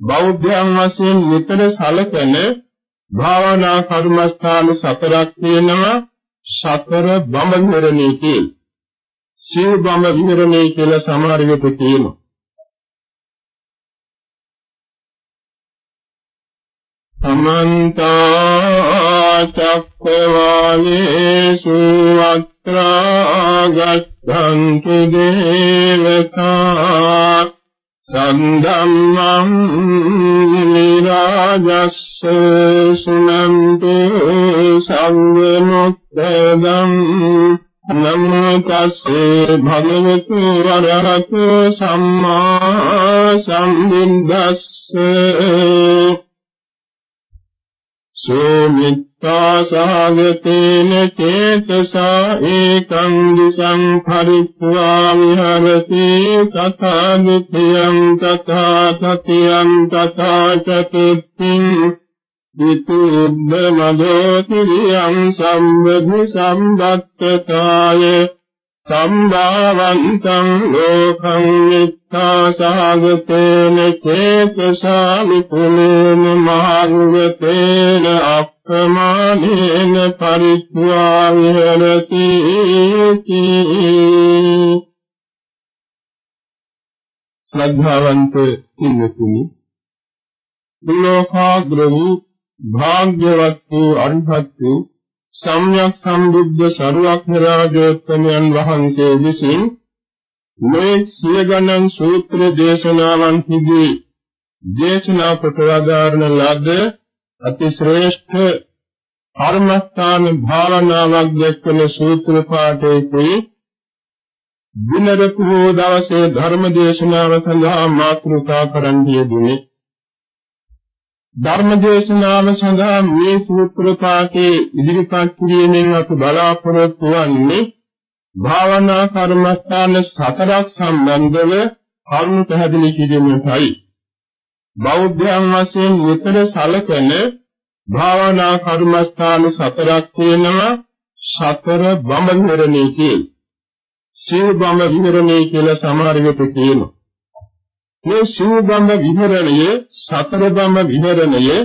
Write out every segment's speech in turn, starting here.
බෞද්ධයන් වශයෙන් විතර සැලකෙන භාවනා කර්මස්ථාන සතරක් තියෙනවා සතර බඹ විහරණේ කියලා. සිව් බඹ විහරණේ කියලා සමහර විට කියනවා. සමන්ත චක්කවාලේසු අත්‍රා ගච්ඡන්තු දේවතා සන්ධම්මං නිරාජස්ස සුනන්තු සංගමුත්තදං නමෝ තස්සේ භගවතු වරහතු සම්මා සම්බුද්දස්ස සෝමිත්තා සාගතේන චේතසා ඒකං දිසං පරිත්වා විහරති තථා නිත්‍යං තථා තතියං තථා චතුත්ථින් විතුබ්බ මදෝ කිරියං සම්බුද්ධ සම්බත්තතාය සම්භාවන්තං ලෝකං මිත්තා සාගතේන චේතසා විපුලේන මහංගතේන අප්‍රමාණේන පරිත්‍වා විහෙරති ශ්‍රද්ධාවන්ත ඉන්නතුනි ලෝකාග්‍ර වූ භාග්‍යවත් වූ අරිහත් වූ සම්්‍යක් සම්බුද්ධ සරුවක්න රාජෝත්තමයන් වහන්සේ විසින් මේ සිය ගණන් සූත්‍ර දේශනාවන්හිදී දේශනා කොට වදාරන ලද අති ශ්‍රේෂ්ඨ කර්මස්ථාන භාවනාවක් දැක්වෙන සූත්‍ර පාඨයේදී දිනරක හෝ දවසේ ධර්ම දේශනාව සඳහා මාතෘකා කරන්න යෙදුනේ ධර්ම දේශනාව සඳහා මේ සූත්‍ර පාඨයේ ඉදිරිපත් කිරීමෙන් අපි බලාපොරොත්තු වන්නේ භාවනා කර්මස්ථාන සතරක් සම්බන්ධව කරුණු පැහැදිලි කිරීමටයි. බෞද්ධයන් වශයෙන් විතර සැලකෙන භාවනා කර්මස්ථාන සතරක් තියෙනවා සතර බඹ විහරණේ කියලා. සීව බඹ විහරණේ කියලා සමහර විට කියනවා. මේ සිව්බඹ විහරණය සතර බඹ විහරණය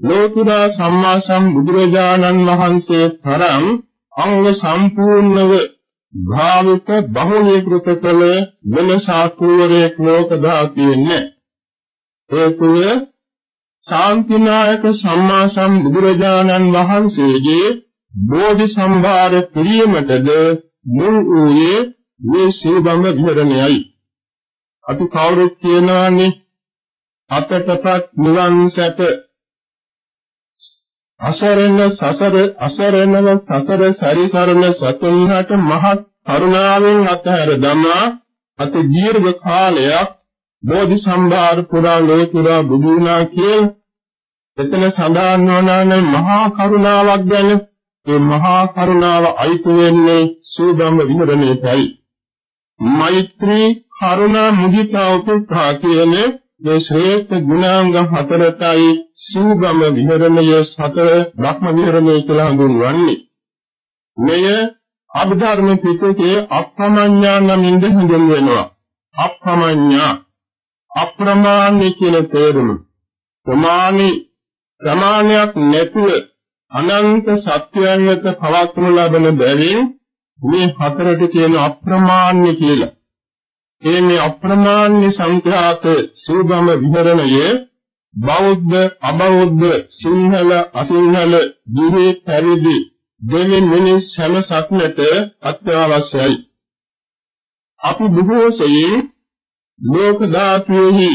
ලෝතුරා සම්මා සම්බුදුරජාණන් වහන්සේ තරම් අංග සම්පූර්ණව භාවිත බහුලීකృత කළ වෙන සාතුවරයක් ලෝක දාතියෙන්නේ ඒකුව ශාන්තිනායක සම්මා සම්බුදුරජාණන් වහන්සේගේ බෝධි සම්භාර පිළියමටද මුල් වූයේ මේ සිව්බඹ විහරණයයි. අපි කවුරුත් කියනවානේ අතටපත් නිවන් සැප. අසරණ සසර අසරණව සසර සරිසරණ සතුන්හට මහත් කරුණාවෙන් අතහැර දමා අති දීර්ඝ කාලයක් බෝධි සම්භාර පුරා ලෝතුරා බුදුනා කිය එතන සඳහන් වන මහා කරුණාවක් ගැන ඒ මහා කරුණාව අයිති වෙන්නේ සූදම්ම විහරණයටයි මෛත්‍රී කරුණා මුදිතා උපේක්ඛා කියන මේ ශ්‍රේෂ්ඨ ගුණාංග හතරටයි සූගම විහරණය සතර බ්‍රහ්ම විහරණය කියලා හඳුන්වන්නේ. මෙය අභිධර්ම පිටකේ අප්‍රමඤ්ඤා නමින්ද හඳුන්වනවා. අප්‍රමඤ්ඤා අප්‍රමාණ්‍ය කියන තේරුම. ප්‍රමාණි ප්‍රමාණයක් නැතුව අනන්ත සත්‍යයන් වෙත පවත්වනු ලබන බැවින් මේ හතරට කියන අප්‍රමාණ්‍ය කියලා. ඒ මේ අප්‍රමාණ්‍ය සංඛ්‍යාත සූබම විහරණයේ බෞද්ධ අබෞද්ධ සිංහල අසිංහල දිවි පැවිදි දෙවි මිනිස් හැම සක්නට අත්‍යවශ්‍යයි. අපි බොහෝ සෙයින් ලෝක ධාතුෙහි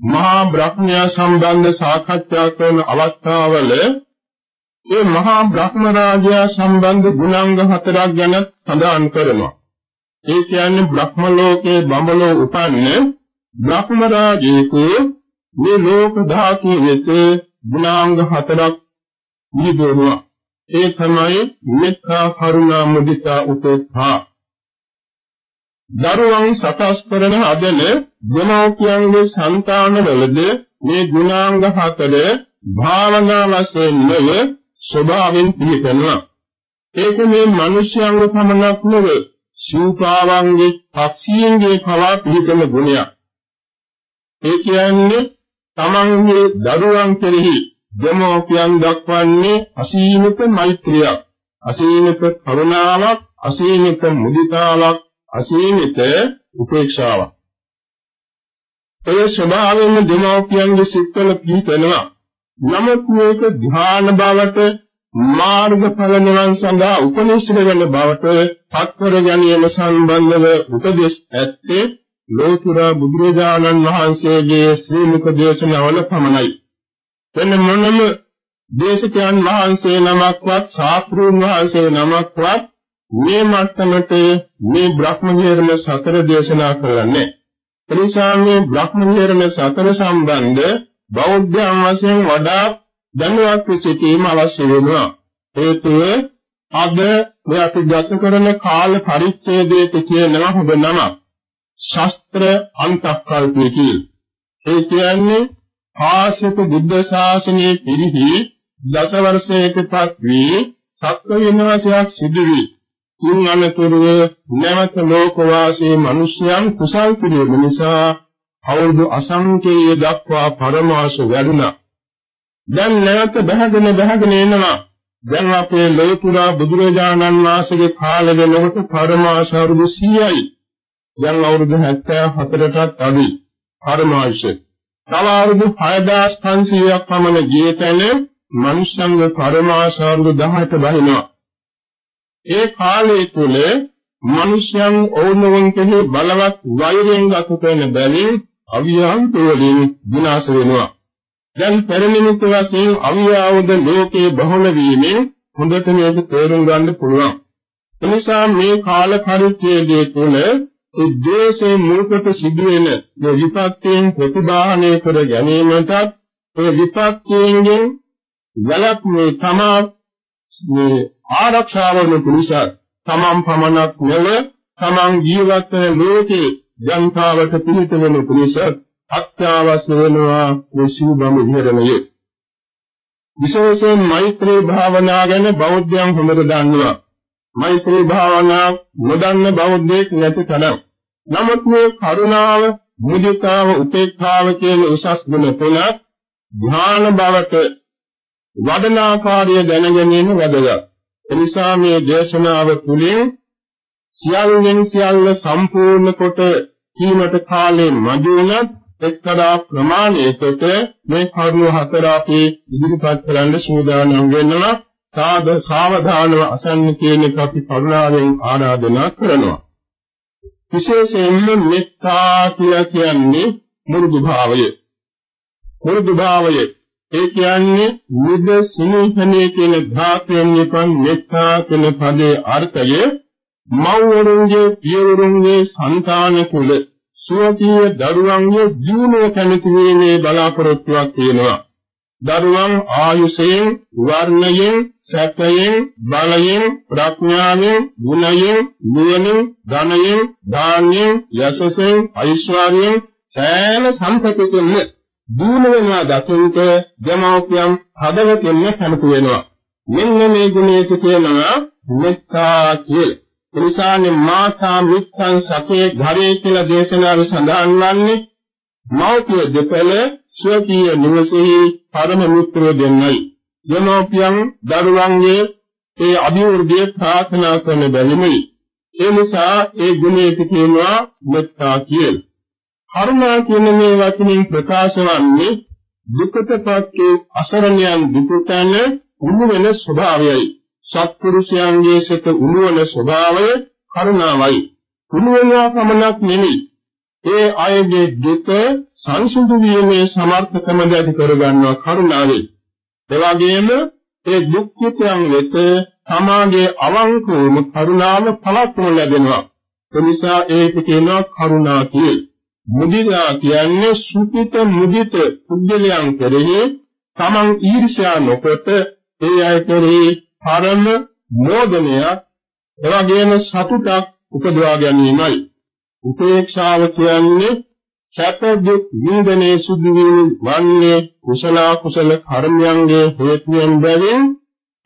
මහා බ්‍රහ්මයා සම්බන්ධ සාකච්ඡා කරන අවස්ථාවල ඒ මහා බ්‍රහ්ම රාජයා සම්බන්ධ ගුණාංග හතරක් ගැන සඳහන් කරනවා. ඒ කියන්නේ බ්‍රහ්ම ලෝකයේ බඹලෝ උපන්න බ්‍රහ්ම රාජේකු මේ ලෝක ධාතු වෙත ගුණාංග හතරක් නිදුණා. ඒ තමයි මෙත්තා කරුණා මුදිතා උපේක්ඛා. දරුවන් සකස් කරන අදල දෙමෝපියන්ගේ సంతානවලද මේ ගුණාංග හතර භාවනා වශයෙන් නෙව ස්වභාවයෙන් පිළිපෙනවා. ඒක මේ මිනිස්යන්ව පමණක් නෙවෙයි ශූපාවන්ගේ පක්ෂීන්ගේ පවා පිළිකල ගුණයක්. ඒ කියන්නේ තමන්ගේ දරුවන් කෙරෙහි දෙමෝපියන් දක්වන්නේ අසීමිත මෛත්‍රියක්, අසීමිත කරුණාවක්, අසීමිත මුදිතාවක්, අසීමිත උපේක්ෂාවක්. ඒ ස්වභාවයෙන් දෙමෝපියන්ගේ සිත්වල පිහිටනවා. නමුත් මේක ධ්‍යාන බවට මාර්ගඵල නිවන් සඳහා උපනිෂද වෙන බවට පත්වර ගැනීම සම්බන්ධව උපදෙස් ඇත්තේ ලෝතුරා බුදුරජාණන් වහන්සේගේ ශ්‍රී මුඛ දේශනාවල පමණයි. වෙන මොනම දේශකයන් වහන්සේ නමක්වත් ශාස්ත්‍රූන් වහන්සේ නමක්වත් මේ මට්ටමට මේ බ්‍රහ්ම විහරණ සතර දේශනා කරන්නේ. එනිසා මේ බ්‍රහ්ම විහරණ සතර සම්බන්ධ බෞද්ධයන් වශයෙන් වඩා දැනුවත් සිටීම අවශ්‍ය වෙනවා. හේතුව අද මේ අපි ගත කරන කාල පරිච්ඡේදයේ කියනවා හොඳ නමක්. ශාස්ත්‍ර අන්තක්කල්පය කියලා. ඒ කියන්නේ ආශිත බුද්ධ ශාසනයේ පිරිහි දස වර්ෂයකපත් වී සත්ව විනාශයක් සිදු වී ඉන් අනතුරුව නැවත ලෝකවාසී මිනිසයන් කුසල් කිරීම නිසා අවුරුදු අසංකේය දක්වා පරමාශ වැඩුණා. දැන් නැවත බහගෙන බහගෙන එනවා. දැන් අපේ ලෝතුරා බුදුරජාණන් වහන්සේගේ කාල වෙනකොට පරමාශ අවුරුදු 100යි. දැන් අවුරුදු 74ටත් අඩුයි. පරමාශ. තව අවුරුදු 6500ක් පමණ ජීවිතන මනුෂ්‍යංග පරමාශ අවුරුදු 10ට බහිනවා. ඒ කාලය තුල මිනිසයන් ඕනෝන් කෙරෙහි බලවත් වෛරයෙන් ගත කරන බැවින් අවියන්ත වලින් විනාශ වෙනවා. දැන් පරිණිමිත වශයෙන් අවියාවද ලෝකේ බහුල වීමෙන් හොඳට මේක තේරුම් ගන්න පුළුවන්. එනිසා මේ කාල පරිච්ඡේදයේ තුල උද්දේශයේ මූලකට සිදුවෙන මේ විපත්යෙන් ප්‍රතිබාහනය කර ගැනීමටත් ඒ විපත්යෙන් වැළක්මේ තමා මේ ආරක්ෂාව වන පිණිස තමන් පමණක් නෙව තමන් ජීවත් වන ලෝකේ ජනතාවට පිළිත වෙන පිණිස අත්‍යවශ්‍ය වෙනවා කුසී බම විහරණය. විශේෂයෙන් මෛත්‍රී භාවනා ගැන බෞද්ධයන් හොඳට දන්නවා. මෛත්‍රී භාවනා නොදන්න බෞද්ධයෙක් නැති තරම්. නමුත් මේ කරුණාව, මුදිතාව, උපේක්ඛාව කියන උසස් ගුණ තුනක් ධ්‍යාන බවට වඩනාකාරය දැනගැනීම වැදගත්. එනිසා මේ දේශනාව තුළින් සියල්ලෙන් සියල්ල සම්පූර්ණ කොට කීමට කාලේ මදි වුණත් එක්තරා ප්‍රමාණයකට මේ කරුණු හතර අපි ඉදිරිපත් කරන්න සූදානම් වෙනවා. සාද සාවධානව අසන්න කියන එක අපි කරුණාවෙන් ආරාධනා කරනවා. විශේෂයෙන්ම මෙත්තා කියලා කියන්නේ මුරුදු භාවය. මුරුදු භාවය. ඒ කියන්නේ මුද සිනහනේ කියන ධාතුන් නිපන් මෙත්තා කියන පදේ අර්ථය මව්වරුන්ගේ පියවරුන්ගේ సంతාන කුල සුවකීය දරුවන්ගේ ජීවනය කැමති වීමේ බලාපොරොත්තුවක් තියෙනවා. දරුවන් ආයුෂයෙන්, වර්ණයෙන්, සැපයෙන්, බලයෙන්, ප්‍රඥාවෙන්, ගුණයෙන්, නුවණින්, ධනයෙන්, දානයෙන්, යසසෙන්, ඓශ්වර්යයෙන් සෑම සම්පතකින්ම දිනු වෙනවා දකින්ට දෙමෝපියන් හදවතින්ම කැමති වෙනවා. මෙන්න මේ ගුණයට කියනවා මෙත්තා කියලා. එනිසානේ මාතා මිත්තන් සකේ ঘරේ කියලා දේශනාවේ සඳහන් වන්නේ මෞපිය දෙපළ ස්වකීය නිවසේහි පරම මිත්‍රය දෙන්නයි. දෙමෝපියන් දරුවන්ගේ ඒ අභිවෘද්ධිය ප්‍රාර්ථනා කරන බැවිනි. ඒ නිසා ඒ ගුණයට කියනවා මෙත්තා කියලා. කරුණා කියන මේ වචنين ප්‍රකාශ වන්නේ දුකටපත් වූ අසරණයන් දුකටන උණු වෙන ස්වභාවයයි. සත්පුරුෂයන්ගේ සිත උණු වෙන ස්වභාවය කරුණාවයි. උණු වෙනවා පමණක් නෙමෙයි. ඒ අයගේ දුක සංසුදු වීමේ සමර්ථකම දැඩි කරගන්නවා කරුණාවෙන්. එවාගෙම ඒ දුක්ඛිතයන් වෙත තමාගේ අවංකවම කරුණාව පලක්ම ලැබෙනවා. එනිසා ඒක කියනවා කරුණා කියලා. මුදිතා කියන්නේ සුපිත මුදිත පුද්ගලයන් කෙරෙහි තමන් ඊර්ෂ්‍යා නොකොට ඒ අය කෙරෙහි පරම මෝදනයක් එවැගේම සතුටක් උපදවා ගැනීමයි. උපේක්ෂාව කියන්නේ සැප දුක් විඳිනේ සුදු වන්නේ කුසල කුසල කර්මයන්ගේ හේතුවෙන් බැවින්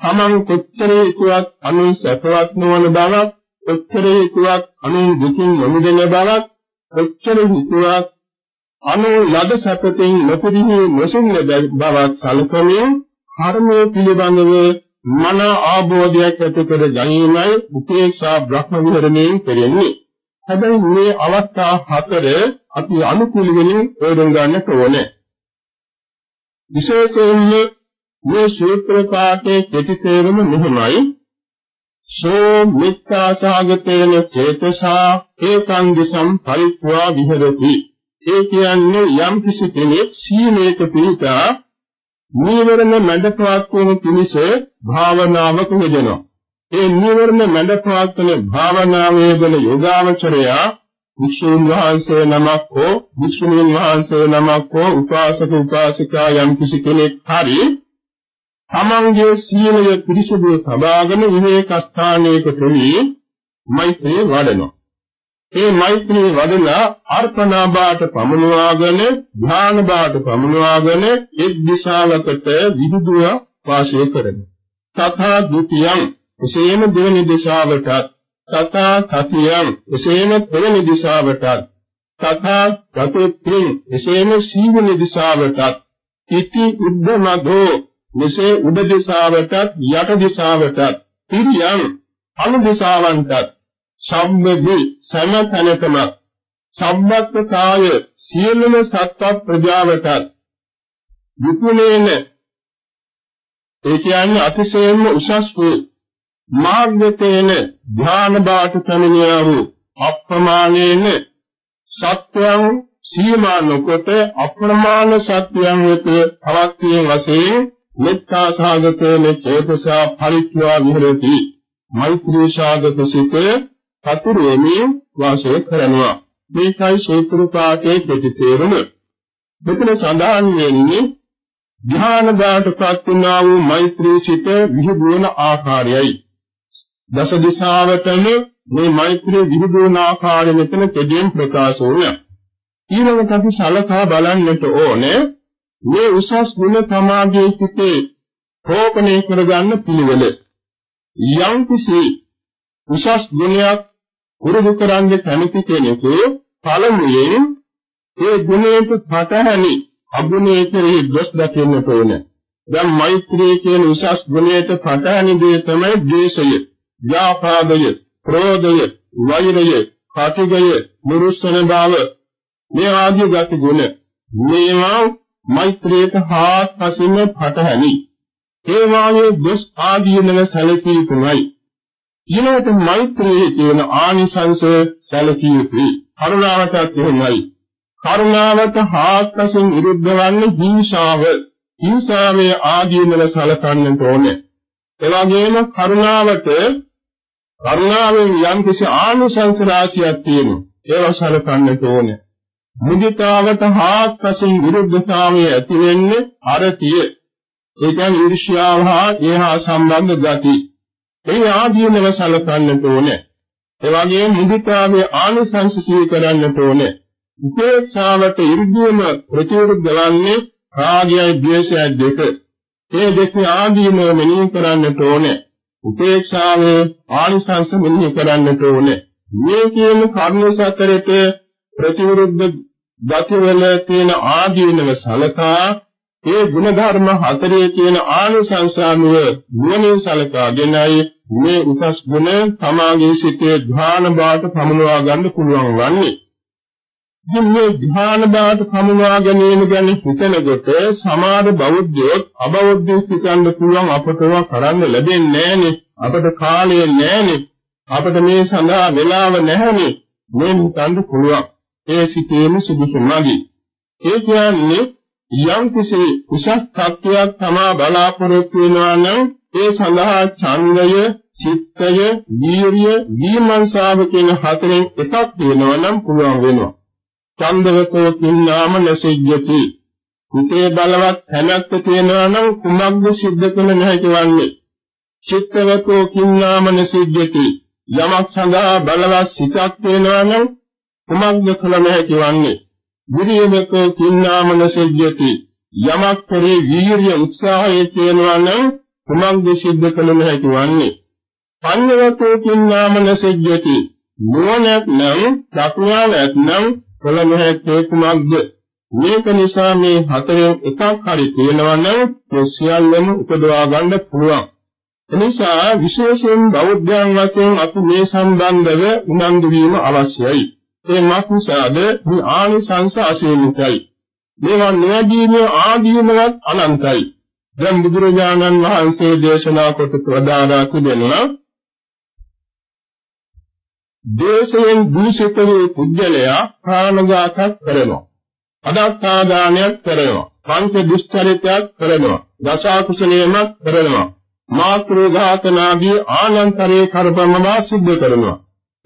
තමන් කොච්චර හිතුවත් අනුන් සැපවත් නොවන බවක් කොච්චර හිතුවත් අනුන් දුකින් නොමිදෙන බවක් කොච්චර හිතුවත් අනු ලද සැපතින් නොපිරිහි නොසින්න බවක් සලකමින් කර්මය පිළිබඳව මන ආબોධයක් ඇති කර ගැනීමයි උපේක්ෂා බ්‍රහ්ම විහරණයෙන් කෙරෙන්නේ. හැබැයි මේ අවස්ථා හතර අපි අනුකූල වෙමින් තේරුම් ගන්නට ඕනේ. විශේෂයෙන්ම මේ සූත්‍ර පාඨයේ කෙටි තේරුම මෙහිමයි. සෝ මිත්‍යාසාගතේන චේතසා ඒකං දිසම් පරිත්වා විහෙරති. ඒ කියන්නේ යම් කිසි කෙනෙක් සීලයක පිළිපදා නීවරණ මැඩපවත් වන පිණිස භාවනාවක යෙදෙනවා. ඒ නීවරණ මැඩපවත් වන භාවනාවේ යෙදෙන යෝගාවචරයා වික්ෂුන් වහන්සේ නමක් හෝ වික්ෂුණීන් වහන්සේ නමක් හෝ උපාසක උපාසිකා යම් කිසි කෙනෙක් හරි තමන්ගේ සීලය පිරිසුදු තබාගෙන විවේක ස්ථානයක තුලී මෛත්‍රිය වඩනවා. ඒ මෛත්‍රී වදලා අර්පණා බාට පමුණවාගෙන ධ්‍යාන බාට පමුණවාගෙන එක් දිශාවකට විදුදුව වාසය කරනවා. තථා ဒ ුතියං එසේම දෙවනි දිශාවටත් තථා තතියං එසේම දෙවනි දිශාවටත් තථා ගතෙත්‍රිං එසේම සීවනි දිශාවටත් ඉති උද්දමදෝ මෙසේ උඩ දිශාවටත් යට දිශාවටත් පිරියම් අනු දිශාවන්ටත් සම්මෙහි සෑම තැනකම සම්බත් කාය සියලුම සත්ව ප්‍රජාවට විපුලේන ඒ කියන්නේ අතිශයින්ම උසස් වූ මාර්ගතේන ධ්‍යාන බාට පැමිණියා වූ අප්‍රමාණේන සත්‍යං සීමා නොකොට අප්‍රමාණ සත්‍යයන් වෙත පවත්වීම වශයෙන් මෙත්තා සාගතේන චේතසා පරිත්‍යා විහෙරති මෛත්‍රී සාගත සිතේ සතුරෙමින් වාසය කරනවා. මේකයි සූත්‍ර පාඨයේ කෙටි තේරුම. මෙතන සඳහන් වෙන්නේ ධ්‍යාන දාටපත් වුණා වූ මෛත්‍රී සිත විහිදුවන ආකාරයයි. දස දිශාවටම මේ මෛත්‍රී විහිදුවන ආකාරය මෙතන කෙටියෙන් ප්‍රකාශ වුණා. ඊළඟට අපි සලකා බලන්නට ඕනේ මේ උසස් ගුණ සමාගයේ සිටේ රෝපණය කරගන්න පිළිවෙල. යම් කිසි උසස් ගුණයක් පුරුදු කරන්නේ කැමති කෙනෙකු පළමුවෙන් ඒ ගුණයට පටහැනි අගුණයේ කෙරෙහි දොස් දකින්නට ඕන. දැන් මෛත්‍රී කියන උසස් ගුණයට පටහැනි දේ තමයි ද්වේෂය, ව්‍යාපාදය, ක්‍රෝධය, වෛරය, කාටිගය, මුරුස්සන බව මේ ආදී ගති ගුණ. මේවා මෛත්‍රියට හාත්පසින්ම පටහැනි. ඒ වාගේ දොස් ආදීනව සැලකී තුමයි. ඊළඟට මෛත්‍රියේ තියෙන ආනිසංස සැලකිය යුතුයි. කරුණාවටත් එහෙමයි. කරුණාවට හාත්පසින් විරුද්ධ වන්නේ හිංසාව. හිංසාවේ ආදීනව සැලකන්නට ඕනේ. එවැගේම කරුණාවට කරුණාවෙන් යම්කිසි ආනිසංස රාශියක් තියෙනවා. ඒව සැලකන්නට ඕනේ. මුදිතාවට හාත්පසින් විරුද්ධතාවය ඇති වෙන්නේ අරතිය. ඒ කියන්නේ ඊර්ෂ්‍යාව හා ඒහා සම්බන්ධ ගති. මේ ආදීනව සලකන්නට ඕනේ. ඒ වගේම මුදිතාවේ ආනිසංස සිහි කරන්නට ඕනේ. උපේක්ෂාවට ඉර්ධියම ප්‍රතිවිරුද්ධ වන්නේ රාගයයි ද්වේෂයයි දෙක. මේ දෙක ආදීනව මෙනෙහි කරන්නට ඕනේ. උපේක්ෂාවේ ආනිසංස මෙනෙහි කරන්නට ඕනේ. මේ කියන කර්ම සතරට ප්‍රතිවිරුද්ධ ගතිවල තියෙන ආදීනව සලකා ඒ ගුණධර්ම හතරේ තියෙන ආනිසංසානුව නුවණින් සලකාගෙනයි මේ උසස් ගුණ තමාගේ සිතේ ධ්‍යාන බාට පමුණවා ගන්න පුළුවන් වන්නේ. ඉතින් මේ ධ්‍යාන බාට පමුණවා ගැනීම ගැන හිතනකොට සමහර බෞද්ධයෝ අබෞද්ධයෝ හිතන්න පුළුවන් අපටව කරන්න ලැබෙන්නේ නැහනේ. අපට කාලය නැහනේ. අපට මේ සඳහා වෙලාව නැහනේ. මේ හිතන්න පුළුවන්. ඒ සිතේම සුදුසු නැගී. ඒ කියන්නේ යම් කිසි උසස් තත්ත්වයක් තමා බලාපොරොත්තු වෙනවා නම් ඒ සඳහා ඡන්දය, චිත්තය, වීරිය, විමර්ශාව කියන හතරෙන් එකක් වෙනවා නම් පුළුවන් වෙනවා. ඡන්දවතෝ කින්නාම නසෙජ්ජති. හිතේ බලවත් හැමැත්ත තියෙනවා නම් කුමක්ද සිද්ධ කළ නැහැ වන්නේ. චිත්තවතෝ කින්නාම නසෙජ්ජති. යමක් සඳහා බලවත් සිතක් තියෙනවා නම් කුමක්ද කළ නැහැ වන්නේ. විරියමකෝ කින්නාමන සෙජ්ජති යමක් පරි වීර්ය උත්සාහය තියෙනවා නම් කුමක්ද සිද්ධ කළ නොහැකි වන්නේ පඤ්ඤවතෝ කින්නාමන සෙජ්ජති නුවණක් නම් දක්නා නැත්නම් කළ නොහැකි කුමක්ද මේක නිසා මේ හතරෙන් එකක් හරි තියෙනවා නම් මේ සියල්ලම උපදවා ගන්න පුළුවන්. එනිසා විශේෂයෙන් බෞද්ධයන් වශයෙන් අපි මේ සම්බන්ධව උනන්දු වීම අවශ්‍යයි. ඒ මක්නිසාද මේ ආනිසංස අසීමිතයි. මේවා නියදීමේ ආදීනවත් අනන්තයි. දැන් බුදුරජාණන් වහන්සේ දේශනා කොට ප්‍රදානා තිබෙනවා දේශයෙන් දූෂිත වූ පුද්ගලයා ප්‍රාණඝාතයක් කරනවා. අදත්තාදානයක් කරනවා. පංච දුෂ්චරිතයක් කරනවා. දසාකුසලයමක් කරනවා. මාතෘ ඝාතනාදී ආනන්තරේ කරපමවා සිද්ධ කරනවා.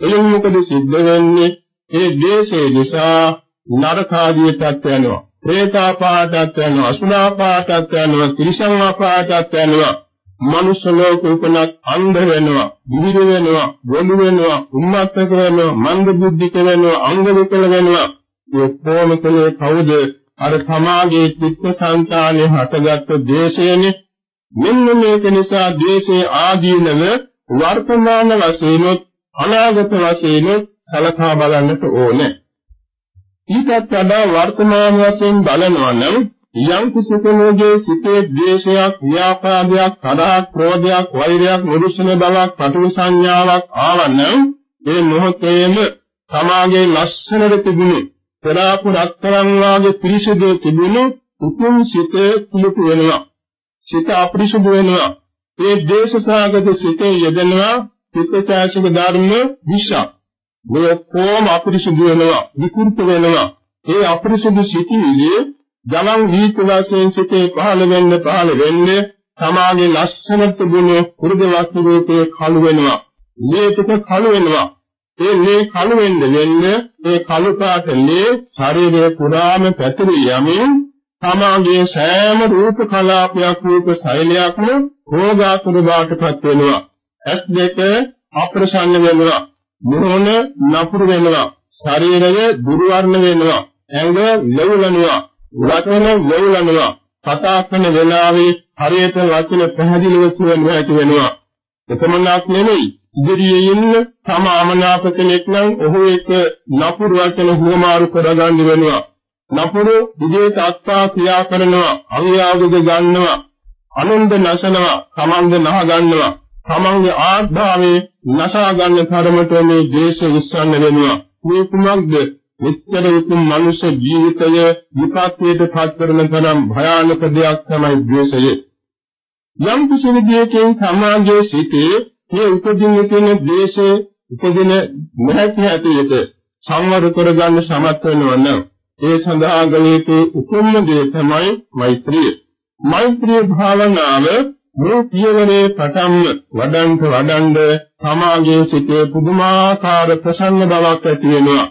එයින් මොකද සිද්ධ වෙන්නේ? ඒ දේශේ නිසා නරකාදීටත් යනවා. ප්‍රේතාපාතත් යනවා. අසුනාපාතත් යනවා. ත්‍රිසංආපාතත් යනවා. මනුෂ්‍ය ලෝක උපනත් අන්ධ වෙනවා, විහිළු වෙනවා, ගොළු වෙනවා, උම්මත්තක වෙනවා, මන්ද බුද්ධික වෙනවා, අංග විකල වෙනවා. මේ කොහොම කලේ කවුද? අර තමාගේ චිත්ත සංතානයේ හටගත්තු දේශයනේ. මෙන්න මේක නිසා දේශේ ආදීනව වර්තමාන වශයෙන් අනාගත වශයෙන් සලකා බලන්නට ඕනේ. ඊටත් වඩා වර්තමාන වශයෙන් බලනවා නම් යම් කිසි කෙනෙකුගේ සිතේ ද්වේෂයක්, ව්‍යාපාදයක්, තරහක්, ක්‍රෝධයක්, වෛරයක්, නිරුෂණ බවක්, පටු සංඥාවක් ආවනම් ඒ මොහොතේම තමාගේ ලස්සනට තිබුණු පෙරාපු රත්තරන් වාගේ පිරිසිදු තිබුණු උතුම් සිත කුළුපු වෙනවා. සිත අපරිසුදු වෙනවා. ඒ දේශසාගත සිතේ යෙදෙනවා පිටචාසික ධර්ම විෂ. මේ කොම අපරිසුදු වෙනවා, විකෘත වෙනවා. ඒ අපරිසුදු සිටිවිලි ගමන් වීත වශයෙන් සිටේ පහළ වෙන්න පහළ වෙන්නේ තමාගේ ලස්සනට ගුණ කුරුද වස්තු රූපේ කළු වෙනවා. මේ ටික කළු වෙනවා. ඒ මේ කළු වෙන්න වෙන්නේ ඒ කළු පාට ලේ ශරීරයේ පුරාම පැතිරී යමින් තමාගේ සෑම රූප කලාපයක් රූප ශෛලයක්ම රෝගාතුර බාටපත් වෙනවා. ඇස් දෙක අප්‍රසන්න වෙනවා. මොහොන නපුරු වෙනවා. ශරීරය දුර්වර්ණ වෙනවා. ඇඟ ලෙවුලනවා. වචන වේලනවා කතා කරන වෙලාවේ හරියට වචන පැහැදිලිව කියන්න හැකි වෙනවා. එතමනක් නෙමෙයි. ඉදිරියේ ඉන්න තම අමනාප කෙනෙක් නම් ඔහු එක නපුරු වචන හුවමාරු කරගන්න වෙනවා. නපුරු විදේත අත්තා ක්‍රියා කරනවා. අවියාවද ගන්නවා. අනුන්ද නැසනවා. තමන්ද නහ ගන්නවා තමන්ගේ ආත්භාවේ නසා ගන්න තරමට මේ දේශ උස්සන්න වෙනවා මේ කුමක්ද මෙච්චර උතුම් මනුෂ්‍ය ජීවිතය විපත්තියට පත් කරන තරම් භයානක දෙයක් තමයි ද්වේෂය. යම් කිසි විදියකින් සමාජයේ සිටේ මේ උපදින්න තියෙන ද්වේෂය උපදින නැති හැටියට සංවර කරගන්න සමත් වෙනවා නම් ඒ සඳහා ගලේතු උතුම්ම දේ තමයි මෛත්‍රිය. මෛත්‍රී භාවනාව මේ පියවරේ පටන්ම වඩන්ත වඩන්ඩ සමාජයේ සිටේ පුදුමාකාර ප්‍රසන්න බවක් ඇති වෙනවා.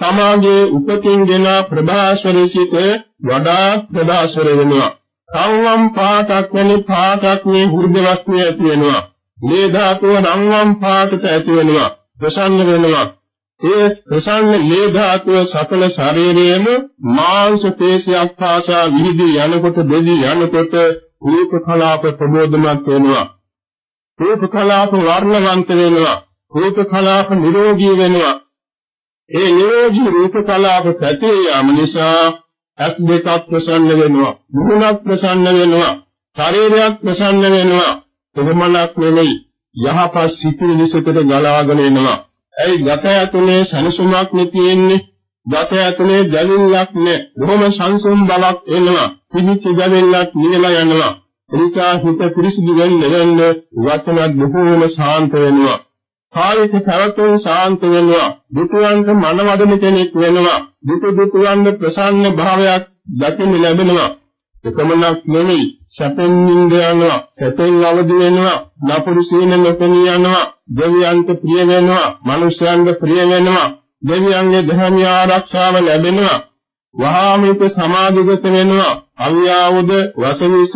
තමාගේ උපතින් දෙන ප්‍රභාස්වරසිත වඩා ප්‍රභාස්වර වෙනවා. සංවම් පාටක් වැනි පාටක් මේ හෘද වස්තුවේ ඇති වෙනවා. මේ ධාතුව රංවම් පාටට ඇති වෙනවා. ප්‍රසන්න වෙනවා. ඒ ප්‍රසන්න මේ ධාතුව සකල ශරීරයේම මාංශ පේශයක් පාසා විහිදී යනකොට දෙවි යනකොට රූප කලාප ප්‍රබෝධමත් වෙනවා. රූප කලාප වර්ණවන්ත වෙනවා. රූප කලාප නිරෝගී වෙනවා. ඒ නිරෝධී රූප කලාප පැතේ යාම නිසා ඇස් දෙකක් ප්‍රසන්න වෙනවා මුහුණක් ප්‍රසන්න වෙනවා ශරීරයක් ප්‍රසන්න වෙනවා කොහොමනක් නෙමෙයි යහපත් සිතුවිලි සිතට ගලාගෙන එනවා ඇයි ගත ඇතුලේ සනසුමක් නෙතියෙන්නේ ගත ඇතුලේ දැලිල්ලක් නැ. බොහොම සංසුම් බවක් එනවා. පිහිච්ච දැලිල්ලක් නිවලා යනවා. එනිසා හිත පිරිසිදු වෙන්න වෙන්න වචනත් බොහෝම ශාන්ත වෙනවා. කායික පැවතුම් ශාන්ත වෙනවා. දුතුයන්ට මනවදන කෙනෙක් වෙනවා. දුතු දුතුයන්ට ප්‍රසන්න භාවයක් දකින්න ලැබෙනවා. එකමනක් නෙමෙයි සැපෙන් නිඳ යනවා. සැපෙන් අවදි වෙනවා. නපුරු සීන නොපෙනී යනවා. දෙවියන්ට ප්‍රිය වෙනවා. මනුෂ්‍යයන්ට ප්‍රිය වෙනවා. දෙවියන්ගේ ධර්මීය ආරක්ෂාව ලැබෙනවා. වහාමිත සමාධිගත වෙනවා. අවියාවුද වසවිස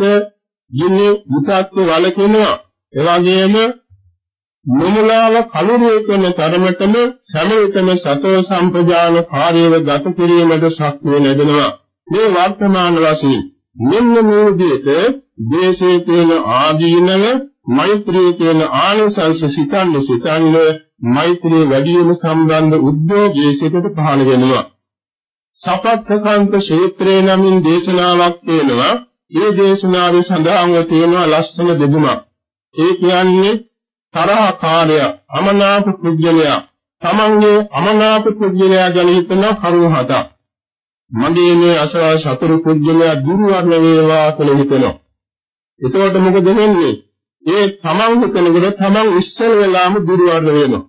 යන්නේ මුතත්ව වලකිනවා එවැගේම නොමුලාව කලුරිය කරන තරමටම සමවිතම සතෝ සම්පජාන කාර්යව ගත කිරීමට ශක්තිය ලැබෙනවා. මේ වර්තමාන වශයෙන් මෙන්න මේ විදිහට දේශයේ තියෙන ආදීනව මෛත්‍රියේ තියෙන ආනිසංස සිතන්න සිතන්න මෛත්‍රිය වැඩි වීම සම්බන්ධ උද්‍යෝගයේ සිටට පහළ වෙනවා සපත්තකාන්ත ක්ෂේත්‍රේ නමින් දේශනාවක් තියෙනවා. මේ දේශනාවේ සඳහන්ව තියෙනවා ලස්සන දෙදුමක්. ඒ කියන්නේ තරහකාරය, අමනාප පුජ්‍යලයා, තමන්ගේ අමනාප පුජ්‍යලයා ගැන හිතන කරුණ හතක්. මගේ මේ අසවල් සතුරු පුජ්‍යලයා දුර්වර්ණ වේවා කියලා හිතනවා. එතකොට මොකද වෙන්නේ? ඒ තමන් හිතනකොට තමන් ඉස්සර වෙලාම දුර්වර්ණ වෙනවා.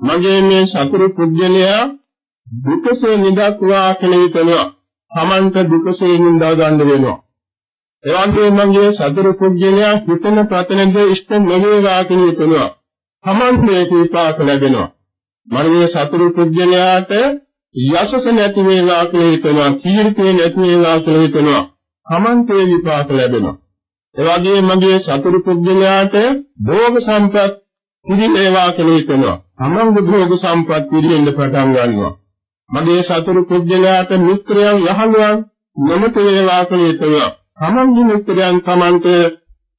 මගේ මේ සතුරු පුජ්‍යලයා දුකසේ නිදක්වා කියලා හිතනවා. තමන්ට දුකසේ නිදා ගන්න වෙනවා. එවන්ගේ මගේ සතර පුජ්‍යලයා හිතන ප්‍රතනද ඉෂ්ට නොවේවා කියලා හිතනවා. තමන්ට මේක විපාක ලැබෙනවා. මගේ සතර පුජ්‍යලයාට යසස නැති වේවා කියලා හිතනවා. කීර්තිය නැති වේවා කියලා හිතනවා. තමන්ට විපාක ලැබෙනවා. එවැගේ මගේ සතර පුජ්‍යලයාට භෝග සම්පත් පිළිලේවා කියලා හිතනවා. තමන්ගේ භෝග සම්පත් පිළිෙන්න පටන් ගන්නවා. මගේ සතුරු පුජ්‍යලයාට මිත්‍රයන් යහළුවන් නොමත වේවා කියලා හිතනවා. තමන්ගේ මිත්‍රයන් තමන්ට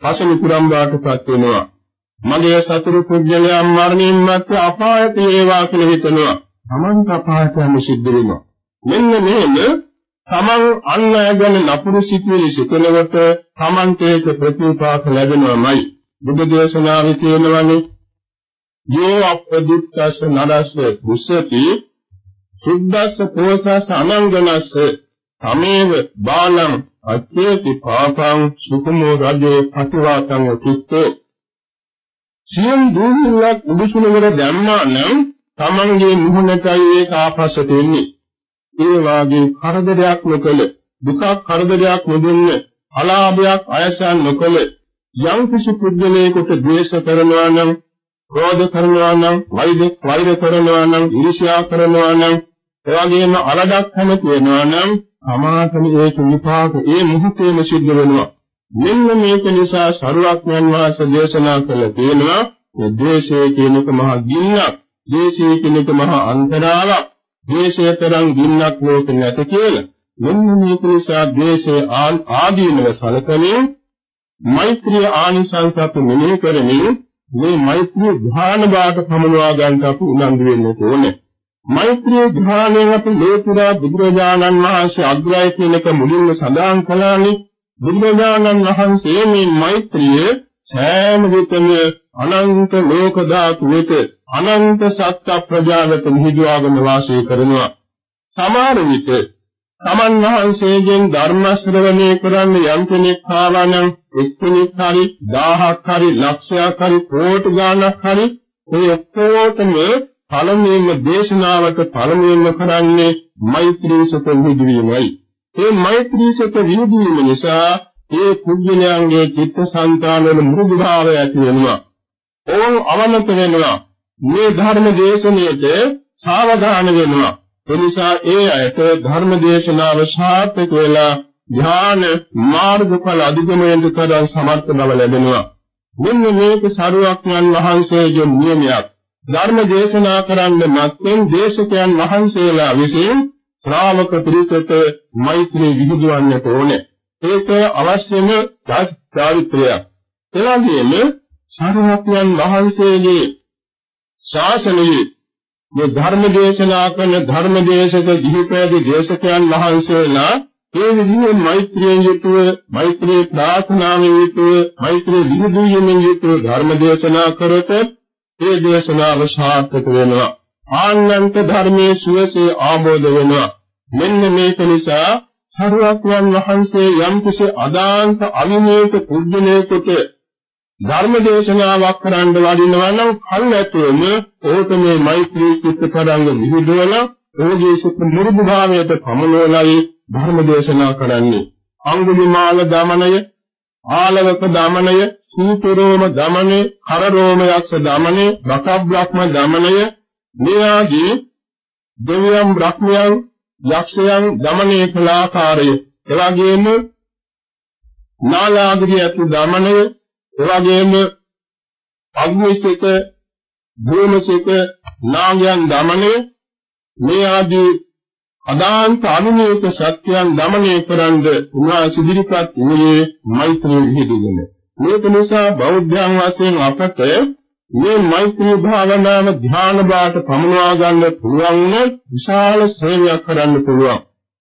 පසල පුරම්බාටපත් වෙනවා. මගේ සතුරු පුජ්‍යලයන් මරණින් මත් අපායට වේවා කියලා හිතනවා. තමන්ට අපායට යන්න සිද්ධ වෙනවා. මෙන්න මේන තමන් අන් අය ගැන නපුරු සිතුවිලි සිතනකොට තමන්ට ඒක ප්‍රතිපාක ලැබෙනවමයි. බුද්ධ දේශනාවේ කියනවානේ යෝ අපදුත්තස නරස කුසති සුද්දස්ස පෝසස අනංගනස්ස තමේව බාලං අච්චේති පාපං සුකුමෝ රජේ පටිවාතං චිත්තෝ සියම් දුන්නක් උදුසුනවර ධම්මා නම් තමන්ගේ මුහුණටයි ඒක ආපස්සට එන්නේ ඒ වාගේ කරදරයක් නොකළ දුකක් කරදරයක් නොදුන්න අලාභයක් අයසන් නොකළ යම් කිසි පුද්ගලයෙකුට ද්වේෂ කරනවා නම් ක්‍රෝධ කරනවා නම් වෛර වෛර කරනවා නම් ඊර්ෂ්‍යා කරනවා නම් එවැගේම අලඩක් හැම කියනවා නම් අමාතම ඒක විපාක ඒ මොහොතේම සිද්ධ වෙනවා. මෙන්න මේක නිසා සරුවක්ඥන් වහන්සේ දේශනා කළ තියෙනවා මේ ද්වේෂය කියන එක මහ ගින්නක් ද්වේෂය කියන එක මහ අන්තරාවක්. ද්වේෂය තරම් ගින්නක් ලෝකෙ නැත කියලා. මෙන්න මේක නිසා ද්වේෂය ආදීනව සලකමින් මෛත්‍රී ආනිසංස අපි මෙනෙහි කරමින් මේ මෛත්‍රී ධ්‍යාන බාට පමනවා ගන්නට අපි උනන්දු වෙන්න ඕනේ. මෛත්‍රී ධ්‍යානයෙන් අපි ලෝතුරා බුදුරජාණන් වහන්සේ අග්‍රය කියනක මුලින්ම සඳහන් කළානේ. බුදුරජාණන් වහන්සේ මේ මෛත්‍රිය සෑම විටම අනන්ත ලෝක ධාතු වෙත අනන්ත සත්‍ය ප්‍රජාවත මිහිදුවාගෙන වාසය කරනවා සමහර විට තමන් වහන්සේගෙන් ධර්ම ශ්‍රවණය කරන්න යම් කෙනෙක් ආවනම් එක්කෙනෙක් හරි 1000ක් හරි ලක්ෂයක් හරි කෝටි ගාණක් හරි ඒ ඔක්කොටම පළමුවෙන්ම දේශනාවට පළමුවෙන්ම කරන්නේ මෛත්‍රී සත විහිදුවීමයි. ඒ මෛත්‍රී සත විහිදුවීම නිසා ඒ කුජලයන්ගේ චිත්තසංතානවල මෘදුභාවය ඇති වෙනවා. ඕන් අවනත වෙනවා. මේ ධර්ම දේශනාවේ සාවධාන වෙනවා. එනිසා ඒ අයට ධර්ම දේශනාව සාර්ථක වෙලා ධ්‍යාන මාර්ගඵල අධිගමනයට තරම් සමර්ථ බව ලැබෙනවා. මෙන්න මේක සරුවක්ඥන් වහන්සේගේ නියමයක්. ධර්ම දේශනා කරන්න මත්ෙන් දේශකයන් වහන්සේලා විසින් ශ්‍රාවක පිරිසට මෛත්‍රී විහිදුවන්නට ඕනේ. ඒක අවශ්‍යම චාරිත්‍රයක්. එවැගේම සාරවත්යන් වහන්සේගේ ශාසනයේ මේ ධර්ම දේශනා කරන ධර්ම දේශක දිහිපෑදී දේශකයන් වහන්සේලා ඒ විදිහේ මෛත්‍රියෙන් යුතුව මෛත්‍රී ප්‍රාර්ථනාවෙන් යුතුව මෛත්‍රී විහිදුවීමෙන් යුතුව ධර්ම දේශනා කරත ඒ දේශනාව සාර්ථක වෙනවා. ආනන්ත ධර්මයේ සුවසේ ආબોධ වෙනවා. මෙන්න මේක නිසා සරුවක්යන් වහන්සේ යම්කිසි අදාන්ත අවිනේක කුජලයකට ධර්ම දේශනාවක් කරන්න වඩිනවා නම් කල්ැතුවම ඕක මේ මෛත්‍රී චිත්ත පරංග විහිදුවන ඕගේ සුත් මුරුදු භාවයට පමනවලයි ධර්ම දේශනා කරන්නේ. අංගුලිමාල දමනය, ආලවක දමනය, සූතරෝම දමනය, කරරෝම යක්ෂ දමනය, බකබ්‍රහ්ම දමනය, මේ ආදී දෙවියන් බ්‍රහ්මයන් යක්ෂයන් දමනය කළ ආකාරය එවැගේම නාලාගිරිය අතු දමනය එවැගේම අග්නිසිත භූමසිත නාගයන් දමනය මේ ආදී අදාන්ත අනුමේත සත්‍යයන් දමනය කරන්ද උන්වහන්සේ ඉදිරිපත් වූයේ මෛත්‍රී විහිදුගෙන මේක නිසා බෞද්ධයන් වශයෙන් අපට මේ මෛත්‍රී භාවනාව ධ්‍යාන බාට පමුණවා ගන්න පුළුවන් නම් විශාල ශ්‍රේණියක් කරන්න පුළුවන්.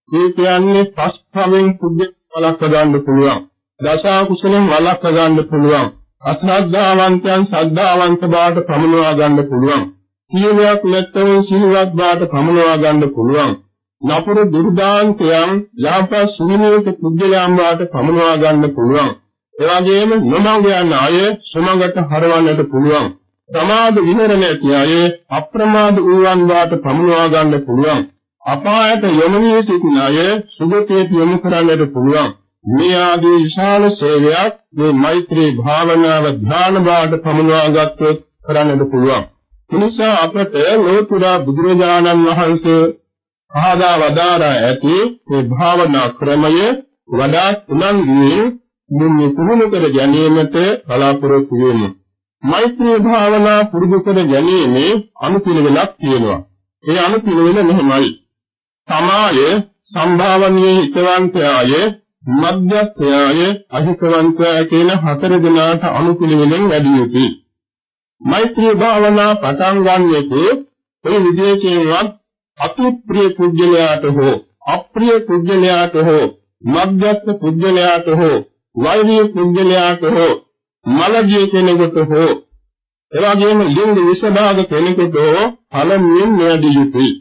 ඒ කියන්නේ පස් භවෙන් පුද්ගල වලක් ගන්න පුළුවන්. දස කුසලෙන් වලක් ගන්න පුළුවන්. අශ්‍රද්ධාවන්තයන් ශ්‍රද්ධාවන්ත බාට පමුණවා ගන්න පුළුවන්. සීලයක් නැත්නම් සීලවත් බාට පමුණවා ගන්න පුළුවන්. නපුරු දුර්දාන්තයන් යහපත් සුවිනීත පුද්ගලයන් බාට පමුණවා ගන්න පුළුවන්. එවැගේම නොමඟ යන අය සුමඟට හරවන්නට පුළුවන්. ප්‍රමාද විහරණ ඇති අය අප්‍රමාද වූවන් වාට පමුණවා ගන්න පුළුවන්. අපායට යොමු වී සිටින අය සුගතියට යොමු කරන්නට පුළුවන්. මේ ආදී විශාල සේවයක් මේ මෛත්‍රී භාවනාව ධ්‍යාන බාට පමුණවා ගත්තොත් කරන්නට පුළුවන්. එනිසා අපට ලෝතුරා බුදුරජාණන් වහන්සේ පහදා වදාරා ඇති මේ භාවනා ක්‍රමය වඩා උනන්දුවෙන් මුන්නේ පුහුණු කර ගැනීමට බලාපොරොත්තු වෙමු. මෛත්‍රී භාවනා පුරුදු කර ගැනීමේ අනුපිළිවෙලක් තියෙනවා. ඒ අනුපිළිවෙල මෙහෙමයි. සමාය සම්භාවනීය හිතවන්තයාය මධ්‍යස්ථයාය අහිතවන්තයා කියන හතර දෙනාට අනුපිළිවෙලෙන් වැඩි යුතුයි. මෛත්‍රී භාවනා පටන් ගන්නකෝ ඒ විදේකේවත් අතිප්‍රිය පුජ්‍යලයාට හෝ අප්‍රිය පුජ්‍යලයාට හෝ මධ්‍යස්ථ පුජ්‍යලයාට හෝ වෛරී පුජ්‍යලයාට හෝ මලජී කෙනෙකුට හෝ එවාගෙම ලිංග විසභාග කෙනෙකුට හෝ පළමුවෙන් මෙයදී යුතුයි.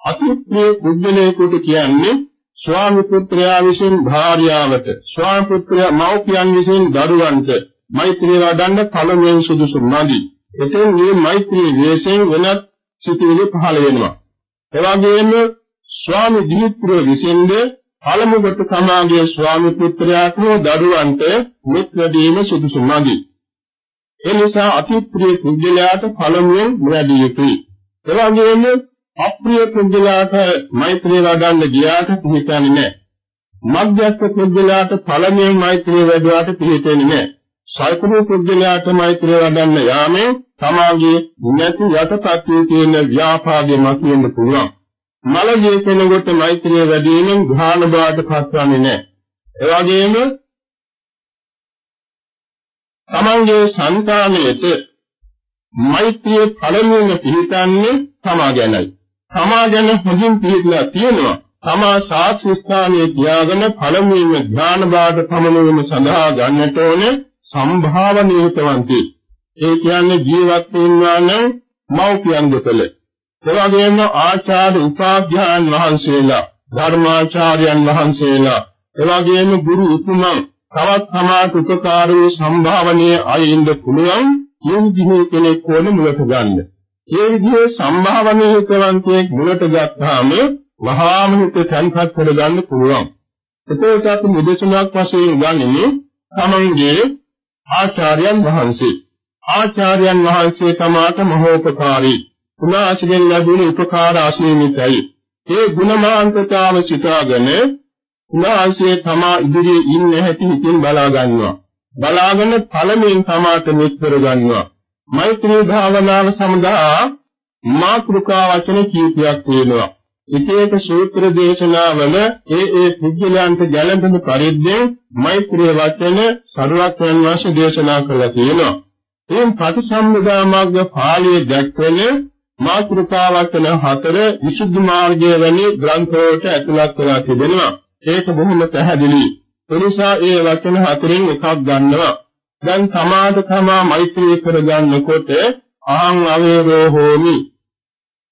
අතිප්‍රිය පුජ්‍යලයාට කියන්නේ ස්වාමි පුත්‍රයා විසින් භාර්යාවට ස්වාමි පුත්‍රයා මව්පියන් විසින් දරුවන්ට මෛත්‍රිය වඩන්න පළමුවෙන් සුදුසු නැදි. එතෙන් මේ මෛත්‍රී වේසෙන් වෙනත් සිතුවිලි පහළ වෙනවා. එවාගෙම ස්වාමි දිහිත්‍ර විසින්ද පළමු කොට සමාගයේ ස්වාමි පුත්‍රයාට හෝ දරුවන්ට මිත්‍ර දීම සුදුසු නැදි. ඒ නිසා අතිප්‍රිය කුජලයාට පළමුවෙන් මුලදී යුතුයි. එවාගෙම අප්‍රිය කුජලයාට මෛත්‍රිය වඩන්න ගියාට පිළිපැන්නේ නැහැ. මධ්‍යස්ථ කුජලයාට පළමුවෙන් මෛත්‍රිය වැඩුවාට පිළිපැන්නේ නැහැ. සල්පුරු පුද්ගලයාට මෛත්‍රිය වඩන්න යාමෙන් තමාගේ නැති යටපත් වී තියෙන ව්‍යාපාදේ මතුවෙන්න පුළුවන්. මලජේ කෙනෙකුට මෛත්‍රිය වැඩිවීමෙන් ධ්‍යාන බවට පත්වන්නේ නැහැ. ඒ වගේම තමන්ගේ సంతානයේට මෛත්‍රිය පළමුවෙන් පිළිතන්නේ තමා ගැනයි. තමා ගැන හොඳින් පිළිලා තියෙනවා. තමා සාක්ෂි ස්ථානයේ තියාගෙන පළමුවෙන් ධ්‍යාන බවට පමනවීම සඳහා ගන්නට ඕනේ සම්භාවනීයතවන්ති. ඒ කියන්නේ ජීවත් වෙනවා නම් මෞපියන් දෙපළ. ඒ වගේම ආචාර්ය උපාධ්‍යායන් වහන්සේලා, ධර්මාචාර්යයන් වහන්සේලා, ඒ වගේම ගුරු උතුමන් තවත් සමාජ උපකාරී සම්භාවනීය අයින්ද පුළුවන් මේ විදිහේ කෙනෙක් ඕන මුලට ගන්න. මේ විදිහේ සම්භාවනීයතවන්තයෙක් මුලට ගත්තාම වහාම හිත තැන්පත් කරගන්න පුළුවන්. එතකොට අපි මුදසුණක් වශයෙන් ගන්නේ තමන්ගේ ආචාර්යයන් වහන්සේ. ආචාර්යයන් වහන්සේ තමාට මහෝපකාරී. උනාසිකෙන් ලැබුණු උපකාර අසීමිතයි ඒ ගුණමාන්තතාව සිතාගෙන උනාසිකේ තමා ඉදිරියේ ඉන්න හැටි හිතින් බලා ගන්නවා. බලාගෙන ඵලයෙන් තමාට මෙත්තර ගන්නවා. මෛත්‍රී භාවනාව සඳහා මාතෘකා වචන කීපයක් තියෙනවා එක එක සූත්‍ර දේශනාවල ඒ ඒ පුද්ගලයන්ට ගැළපෙන පරිද්දෙන් මෛත්‍රී වචන සරුවක්යන් වහන්සේ දේශනා කළා කියනවා. එයින් ප්‍රතිසම්මුදා මාර්ග පාළියේ දැක්වෙන මාතෘකා වචන හතර විසුද්ධි මාර්ගය වැනි ග්‍රන්ථවලට ඇතුළත් වෙලා තිබෙනවා. ඒක බොහොම පැහැදිලි. එනිසා ඒ වචන හතරෙන් එකක් ගන්නවා. දැන් තමාට තමා මෛත්‍රී කරගන්නකොට අහං අවේරෝ හෝමි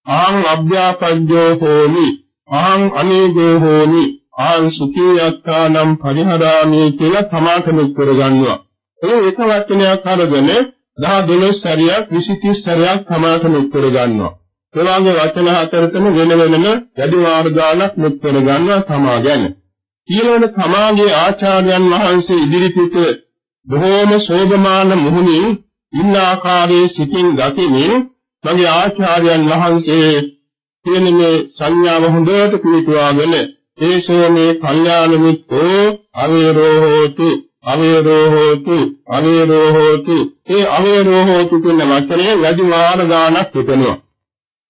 අහං අභ්‍යාපඤ්ඤෝ හෝමි අහං අනේගෝ හෝමි අහං සුඛී යත්තානම් පරිහරාමි කියලා තමාටම කරගන්නවා. ඒ එක වචනයක් අරගෙන 10 12 සැරයක් 20 30 සැරයක් තමාටම කරගන්නවා. ඒ වගේ වචන හතරතම වෙන වෙනම වැඩි වාර ගානක් මුත් කරගන්නවා තමා ගැන. ඊළඟ තමාගේ ආචාර්යයන් වහන්සේ ඉදිරිපිට බොහෝම ශෝභමාන මුහුණින් ඉන්න ආකාරයේ සිටින් දකිමින් මගේ ආචාර්යයන් වහන්සේ කියන මේ සංඥාව හොඳට පිළිතුවාගෙන ඒසෝ මේ කල්යාණ මිත්‍රෝ අවේරෝ හෝතු අවේරෝ හෝතු අවේරෝ හෝතු ඒ අවේරෝ හෝතු කියන වචනේ වැඩි වාර ගානක් හිතෙනවා.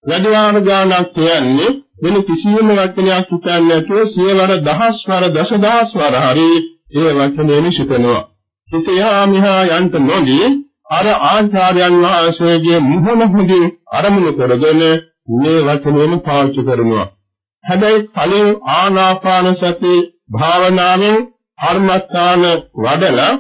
වැඩි වාර ගානක් කියන්නේ වෙන කිසියම් වචනයක් හිතන්නේ නැතුව සියවර දහස් වර දසදහස් වර හරි ඒ වචනේ නිසිතනවා හිතයා මිහා යන්ත නොදී අර ආචාර්යයන් වහන්සේගේ මුහුණ හොඳින් අරමුණු කරගෙන මේ වචනයම පාවිච්චි කරනවා. හැබැයි කලින් ආනාපාන සති භාවනාවෙන් කර්මස්ථාන වඩලා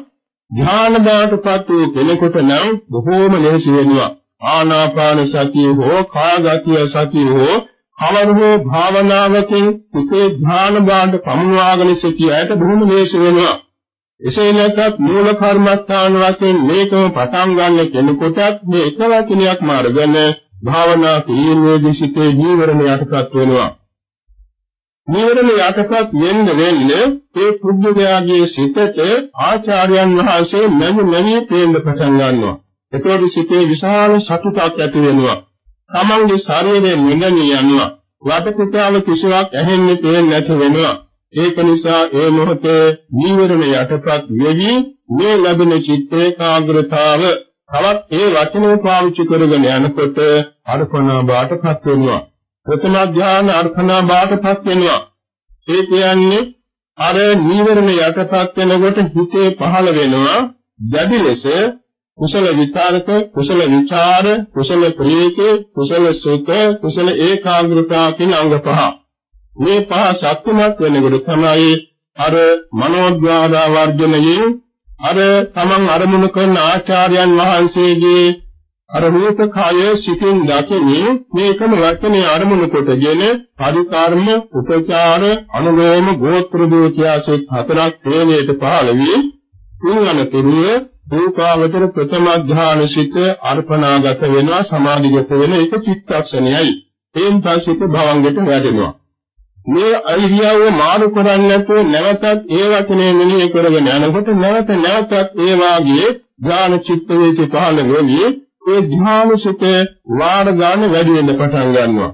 ධ්‍යාන බාටපත් වූ කෙනෙකුට නම් බොහෝම ලෙහෙසි වෙනවා. ආනාපාන සතිය හෝ කායගතිය සතිය හෝ කවර හෝ භාවනාවකින් සිතේ ධ්‍යාන බාට පමුණවාගෙන සිටියට බොහොම ලෙහෙසි වෙනවා. එසේ නැත්නම් මූල කර්මස්ථාන වශයෙන් මේකම පටන් ගන්න කෙනෙකුටත් මේ එක වචනයක්ම අරගෙන භාවනා කිරීමේදී සිටේ ජීවරණ යටපත් වෙනවා. නීවරණ යටපත් වෙන්න වෙන්නේ ඒ පුද්ගලයාගේ සිතට ආචාර්යයන් වහන්සේ මෙන්න මෙන්න පේන්න පටන් ගන්නවා. එතකොට සිතේ විශාල සතුටක් ඇති වෙනවා. තමන්ගේ ශරීරයේ නිගණිය යනවා. වටපිටාව කිසිවක් ඇහෙන්නේ පේන්නේ නැති වෙනවා. ඒක නිසා ඒ මොහොතේ නීවරණ යටපත් වෙවි මේ ලැබෙන චිත්ත ඒකාග්‍රතාව තවත් ඒ වචනේ පාවිච්චි කරගෙන යනකොට අර්පණා බාටපත් වෙනවා. ප්‍රථම ඥාන අර්ථනා බාටපත් වෙනවා. ඒ කියන්නේ අර නීවරණ යටපත් වෙනකොට හිතේ පහළ වෙනවා දැඩි ලෙස කුසල විචාරක කුසල විචාර කුසල ප්‍රීති කුසල සුඛ කුසල ඒකාග්‍රතාව කියන අංග පහ මේ පහ ශක්තිමත් වෙනකොට තමයි අර මනෝද්වාර වර්ජනයේ අර තමන් අරමුණු කරන ආචාර්යයන් වහන්සේගේ අර රූප කාය සිතින් දකිනේ මේකම වචනේ අරමුණු කොටගෙන පරිකාර්ම උපචාර අනුලෝම ගෝත්‍ර දෝත්‍යාසෙත් හතරක් හේලයට පහළ වී තුන්වනතුරුව රූපාවචර ප්‍රථම ඥාන සිත අර්පණාගත වෙනවා සමාධිගත වෙන එක චිත්තක්ෂණයයි. එයින් පස්සේ භවංගයට වැටෙනවා. මේ අයිරියව මාරු කරන්නේ නැතුව නැවතත් ඒ වචනේ මෙනෙහි කරගෙන යනකොට නැවත නැවතත් ඒ වාගේ ඥාන චිත්ත වේති පහළ වෙන්නේ ඒ ධ්‍යානසිත වාර ගන්න වැඩි වෙන්න පටන් ගන්නවා.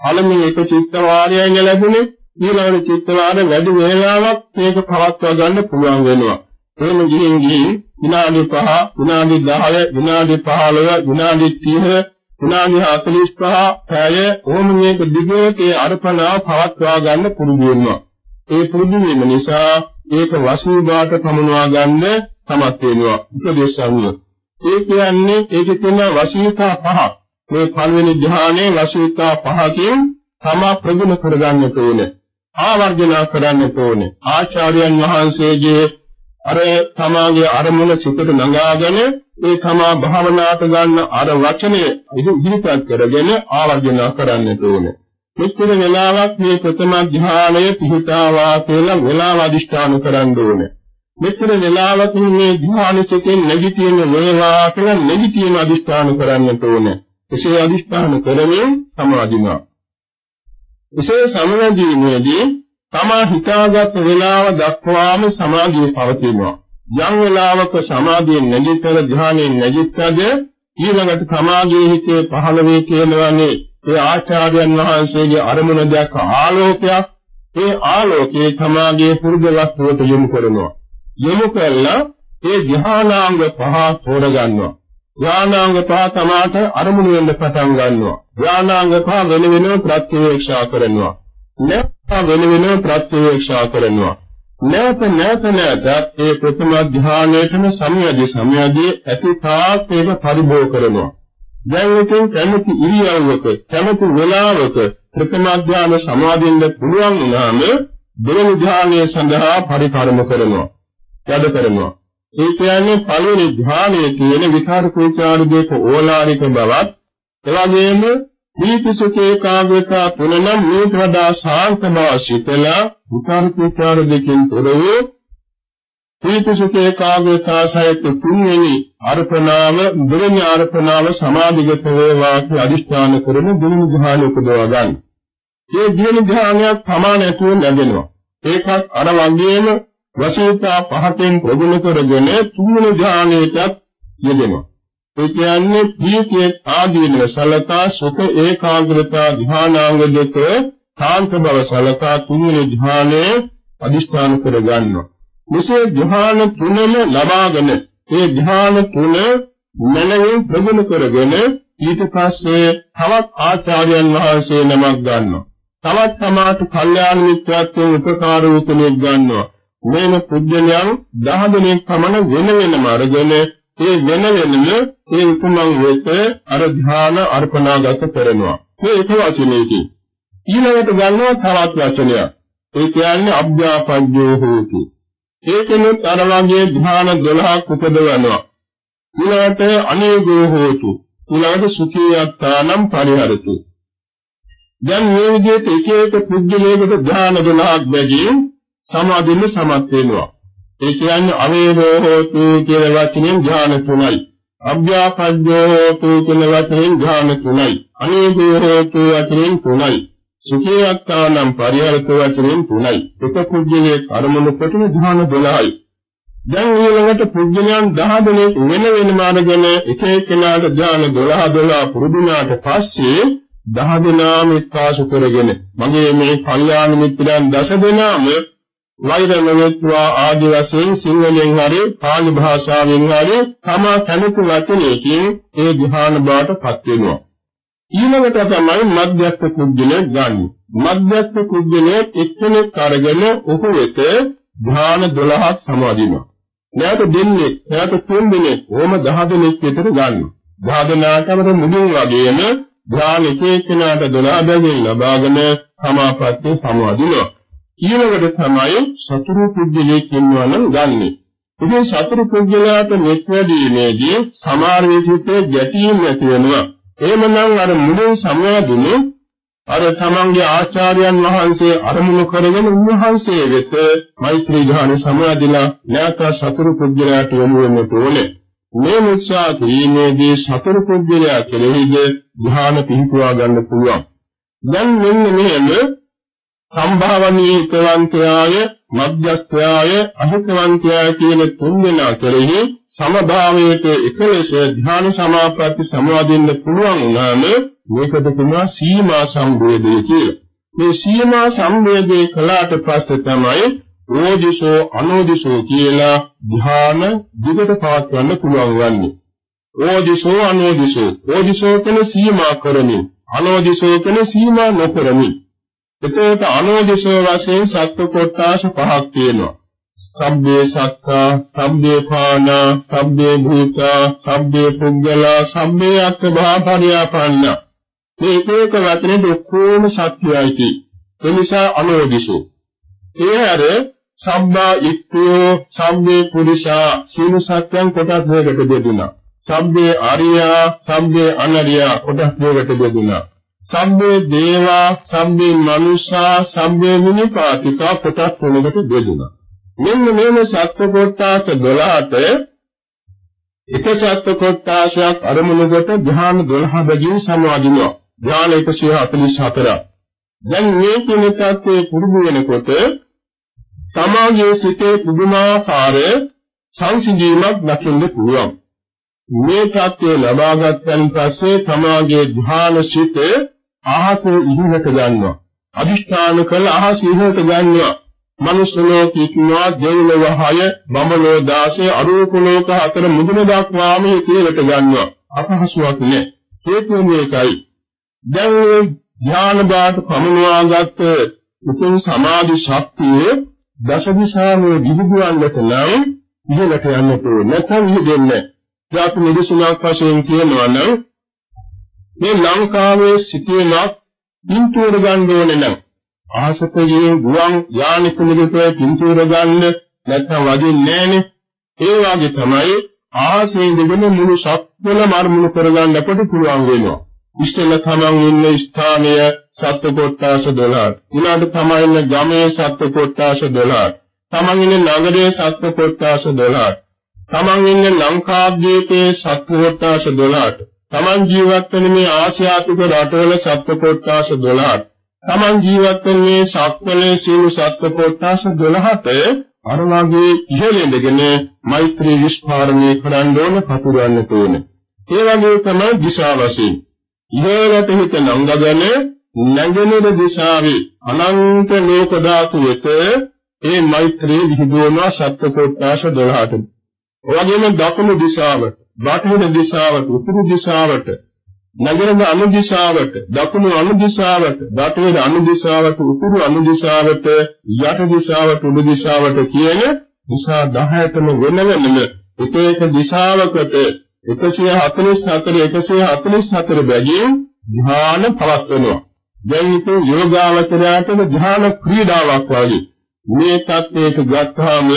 පළමුව එක චිත්ත වාරයෙන් ලැබුණේ ඊළඟ චිත්ත වාර වැඩි වේලාවක් මේක පවත්වා ගන්න පුළුවන් වෙනවා. එහෙම ගිහින් ගිහින් විනාඩි 5, විනාඩි 10, විනාඩි 15, විනාඩි 30, විනාඩි 45 පැය ඕම මේක දිගට ඒ අර්පණා පවත්වා ගන්න පුරුදු වෙනවා. ඒ පුරුදු වීම නිසා ඒක වශී බාට පමුණවා ගන්න සමත් වෙනවා. උපදේශයන්ය. ඒ කියන්නේ ඒකේ තියෙන වශීතා පහක්. මේ පළවෙනි ධ්‍යානයේ වශීතා පහකින් තමා ප්‍රගුණ කරගන්නට ඕනේ. ආවර්ජන කරන්නට ඕනේ. ආචාර්යයන් වහන්සේගේ අර තමාගේ අරමුණ සිතට නඟාගෙන ඒ තමා භාවනාට ගන්න අර වචනය ඉදිරිපත් කරගෙන ආවර්ජන කරන්නට ඕනේ. මෙච්චර වෙලාවක් මේ ප්‍රථම ධ්‍යානය පිහිටාවා කියලා වෙලාව අදිෂ්ඨාන කරන්න ඕනේ. මෙතන වෙලාවක මේ ධ්‍යානසිතෙන් නැගිටින වේවා කියලා නැගිටින අදිෂ්ඨාන කරන්නට ඕනේ. එසේ අදිෂ්ඨාන කරමින් සමාධිමා. එසේ සමාධියේදී තමා හිතාගත් වේලාව දක්වාම සමාධිය පවතිනවා. යම් වේලාවක සමාධියෙන් නැගිටතර ධ්‍යානයෙන් නැගිටතද ඊළඟට සමාධියේ හිතේ පහළ වේ කියනවානේ ඒ ආචාර්යයන් වහන්සේගේ අරමුණ දැක්ක ආලෝකයක් ඒ ආලෝකේ තමාගේ පුරුද වස්තුවට යොමු කරනවා යොමු කළා ඒ ධ්‍යානාංග පහ තෝරගන්නවා. ධ්‍යානාංග පහ තමාට අරමුණු වෙන්න පටන් ගන්නවා. ධ්‍යානාංග පහ වෙන වෙනම ප්‍රත්‍යවේක්ෂා කරනවා. නැත්නම් වෙන වෙනම ප්‍රත්‍යවේක්ෂා කරනවා. නැවත නැවත නැවත ඒ ප්‍රථම ධ්‍යානයේතම සමයදී සමයදී ඇති තාක් ඒක පරිභෝග කරනවා. දැන් ඉතින් කැමති ඉරියව්වක කැමති වෙලාවක ප්‍රථම ධ්‍යාන සමාදින්න පුළුවන් වුණාම දෙවන ධ්‍යානයේ සඳහා පරිකාරම කරනවා. වැඩ කරනවා. ඒ කියන්නේ පළවෙනි ධ්‍යානයේ කියන විකාර කුචාර දෙක ඕලාරික බවත් එවැගේම දීපසුකේ කාග්‍රතා තුනනම් මේට වඩා ශාන්ත බව සිතලා විකාර කුචාර දෙකෙන් තොර වූ දීපසුකේ කාග්‍රතා සහිත තුන්වෙනි අර්පණාව දෙවෙනි අර්පණාව සමාධිගත වේවා කියලා අදිෂ්ඨාන කරන දෙවෙනි ධ්‍යානෙ උපදවා ගන්න. මේ දෙවෙනි ධ්‍යානයක් ප්‍රමාණ ඇතුව ලැබෙනවා. ඒකත් අර වගේම වශීතා පහතෙන් ප්‍රගුණ කරගෙන තුන්වෙනි ධානයටත් යෙදෙනවා. ඒ කියන්නේ ප්‍රීතිය ආදීනව සලකා සුඛ ඒකාග්‍රතා ධානාංග දෙක කාන්ත බව සලකා තුන්වෙනි ධානයේ අදිෂ්ඨාන කරගන්නවා. මෙසේ ධාන තුනම ලබාගෙන ඒ ධාන තුන මනමින් ප්‍රගුණ කරගෙන ඊට පස්සේ තවත් ආචාර්යයන් වහන්සේ නමක් ගන්නවා. තවත් තමාට කල්යාණ මිත්‍රත්වයෙන් උපකාර වූ කෙනෙක් ගන්නවා. මේන පුජ්‍යලයන් 10 දෙනෙක් පමණ වෙන වෙනම අරගෙන ඒ වෙන වෙනම ඒ උපමං වෙත අර ධ්‍යාන අර්පණාගත කරනවා. මේ එක වචනයකින්. ඊළඟට ගන්නවා තවත් වචනයක්. ඒ කියන්නේ අභ්‍යාපජ්ජෝ හෝති. ඒකෙනුත් අර වගේ ධ්‍යාන 12ක් උපදවනවා. ඊළඟට අනේගෝ හෝතු. ඊළඟට සුඛී යත්තානම් පරිහරතු. දැන් මේ විදිහට එක එක පුද්ගලයකට ධ්‍යාන 12ක් බැගින් සමාදින්න සමත් වෙනවා. ඒ කියන්නේ අවේදෝ හෝතු කියන වචනෙන් ධ්‍යාන තුනයි. අභ්‍යාපජ්ජෝ හෝතු කියන වචනෙන් ධ්‍යාන තුනයි. අනේදෝ හෝතු වචනෙන් තුනයි. සුඛේයත්තානම් පරිහරත වචනෙන් තුනයි. එක කුජ්ජලේ කර්මණු කොටන ධ්‍යාන 12යි. දැන් ඊළඟට පුජ්‍යයන් 10 දෙනෙක් වෙන වෙනම අරගෙන එක එක්කෙනාට ධ්‍යාන 12 12 පුරුදුනාට පස්සේ 10 දෙනාම එක්කාසු කරගෙන මගේ මේ කල්යාණ මිත්‍රයන් දස දෙනාම වෛරම වෙත්වා ආදි වශයෙන් සිංහලෙන් හරි පාලි භාෂාවෙන් හරි තමා කැමති වචනයකින් ඒ ධ්‍යාන බාටපත් වෙනවා. ඊළඟට තමයි මධ්‍යස්ථ කුජ්ජලය ගන්න. මධ්‍යස්ථ කුජ්ජලය එක්කෙනෙක් අරගෙන ඔහු වෙත ධ්‍යාන 12ක් සමාදිනවා. නැවත දෙන්නේ නැවත තුන් දෙනෙක් ඕම 10 දෙනෙක් විතර ගන්නවා. 10 දෙනාටම මුලින් වගේම ධ්‍යාන එක එක්කෙනාට 12 බැගින් ලබාගෙන සමාපත්තිය සමාදිනවා. ඊළඟට තමයි සතුරු පුද්ගලයෙක් ඉන්නවා නම් ගන්නෙ. ඉතින් සතුරු පුද්ගලයාට මෙත් වැඩීමේදී සමාර විදිහට ගැටීම් ඇති වෙනවා. එහෙමනම් අර මුලින් සමාදුනේ අර තමන්ගේ ආචාර්යයන් වහන්සේ අරමුණු කරගෙන උන්වහන්සේ වෙත මෛත්‍රී ධානය සමාදිලා නැවත සතුරු පුද්ගලයාට යොමු වෙන්න ඕනේ. මේ මුත්‍සා කිරීමේදී සතුරු පුද්ගලයා කෙරෙහිද ධාන පිහිටුවා ගන්න පුළුවන්. දැන් මෙන්න මෙහෙම සම්භාවනීය හිතවන්තයාය මධ්‍යස්ථයාය අහිතවන්තයාය කියන තුන් දෙනා කෙරෙහි සමභාවයට එකලෙස ධ්‍යාන සමාපatti සමාදින්න පුළුවන් වුණාම මේකට කියනවා සීමා සංවේදය කියලා. මේ සීමා සංවේදේ කළාට පස්සේ තමයි ඕජිසෝ අනෝජිසෝ කියලා ධ්‍යාන දිගට පවත්වන්න පුළුවන් වන්නේ. ඕජිසෝ අනෝජිසෝ ඕජිසෝ කියන සීමා කරමින් අනෝජිසෝ කියන සීමා නොකරමින් එතකොට අනෝදේශ වශයෙන් සත්ව කොටාස පහක් තියෙනවා. සබ්බේ සත්තා, සබ්බේ පාන, සබ්බේ භූත, සබ්බේ පුද්ගලා, සබ්බේ අත්ථභා පරියාපන්න. මේ එක එක වචනේ ඔක්කොම සත්‍යයයි ඒ නිසා අනෝදේශෝ. ඒ අර සම්බා ඉක්ඛෝ, සම්බේ පුරිෂා, සීල සත්‍යයන් කොටස් දෙකකට බෙදුණා. සම්බේ ආර්යා, සම්බේ අනර්යා කොටස් දෙකකට බෙදුණා. සම්බේ දේවා සම්බේ මනුෂ්‍යා සම්බේ විනිපාතිකා කොටස් තුනකට බෙදුණා. මෙන්න මේන සත්ව කොටස් 12ට එක සත්ව කොටසක් අරමුණු කොට ධ්‍යාන 12 බැගින් සමාදිනවා. ධ්‍යාන 144. දැන් මේ කියන තත්ත්වයේ පුරුදු වෙනකොට තමාගේ සිතේ පුදුමාකාර සංසිඳීමක් දකින්න පුළුවන්. මේ තත්ත්වය ලබාගත්තන් පස්සේ තමාගේ ධ්‍යාන සිතේ අහස ඉහළට ගන්නවා. අදිෂ්ඨාන කළ අහස ඉහළට ගන්නවා. මනුෂ්‍ය ලෝකේ ඉන්නවා දෙව්ලොව 6, බඹලෝ 16, අරූප ලෝක 4 මුදුන දක්වාම ඉහළට ගන්නවා. අපහසුයක් නෑ. හේතුව මේකයි. දැන් මේ ඥාන බාට පමනවාගත් උතුම් සමාධි ශක්තිය දසදිශාමේ විදුවන්නට නම් ඉහළට යන්න ඕනේ. නැත්නම් ඉහෙදෙන්නේ. යාතු නිදසුනක් වශයෙන් කියනවා නම් මේ ලංකාවේ සිටිනක් පින්තූර ගන්න ඕනේ නම්. ආසකයේ ගුවන් යානික නිරතේ පින්තූර ගන්න නැත්නම් වදින්නේ නැහනේ ඒ වගේ තමයි ආසයෙන් දෙගෙන මුළු සත්වල මර්මුණු කරගන්න අපට පුළුවන් වෙනවා. ඉස්සෙල්ල තමන් ඉන්න ස්ථානය සත්ව කොට්ටාස 12 ඊළඟට තමයි ඉන්න ගමේ සත්ව කොට්ටාස 12 තමන් ඉන්න නගරයේ සත්ව කොට්ටාස 12 තමන් ඉන්න ලංකාද්වීපයේ සත්ව කොට්ටාස 12ට තමන් ජීවත් වෙන මේ ආසියාතික රටවල සත්ව කොට්ටාස 12ක් තමන් ජීවත් වෙන මේ සක්වලේ සීල සත්ව කොට්ටාස 12ට අර වාගේ ඉහළෙන්දගෙන මෛත්‍රී විස්පාරණය කරන්න ඕන පතුරවන්න ඕන. ඒ වගේ තමයි දිශා වශයෙන් ඉහළට හිත නංගගෙන නැගෙනහිර දිශාවේ අනන්ත ලෝක ධාතු වෙත ඒ මෛත්‍රී විහිදුවන සත්ව කොට්ටාස 12ට ඔයගෙම දකුණු දිශාවට බටහිර දිශාවට උතුරු දිශාවට නගරද අනු දිශාවට දකුණු අනු දිශාවට බටහිර අනු දිශාවට උතුරු අනු දිශාවට යට දිශාවට උඩු දිශාවට කියන දිශා 10ටම වෙන වෙනම එක එක දිශාවකට 144 144 බැගින් ධ්‍යාන පවත්වනවා. දැන් ඒක යෝගාවචරයට ධ්‍යාන ක්‍රීඩාවක් වගේ. මේ තත්ත්වයට ගත්තාම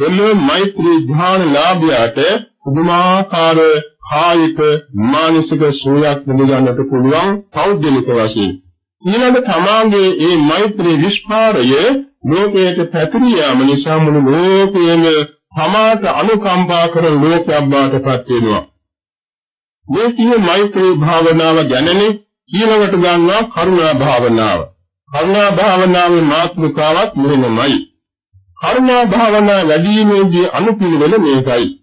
එළො මෛත්‍රී ධ්‍යාන ලාභයට පුදුමාකාර කායික මානසික සුවයක් ලැබගන්නට පුළුවන් පෞද්ගලික වශයෙන්. ඊළඟ තමාගේ මේ මෛත්‍රී විස්පාරය ලෝකයට පැතිරී යාම නිසා මුළු ලෝකයේම තමාට අනුකම්පා කරන ලෝකයක් බවට පත් වෙනවා. මේ කියේ මෛත්‍රී භාවනාව ගැනනේ ඊළඟට ගන්නවා කරුණා භාවනාව. කරුණා භාවනාවේ මාතෘකාවක් මෙහෙමයි. කරුණා භාවනා වැඩිීමේදී අනුපිළිවෙල මේකයි.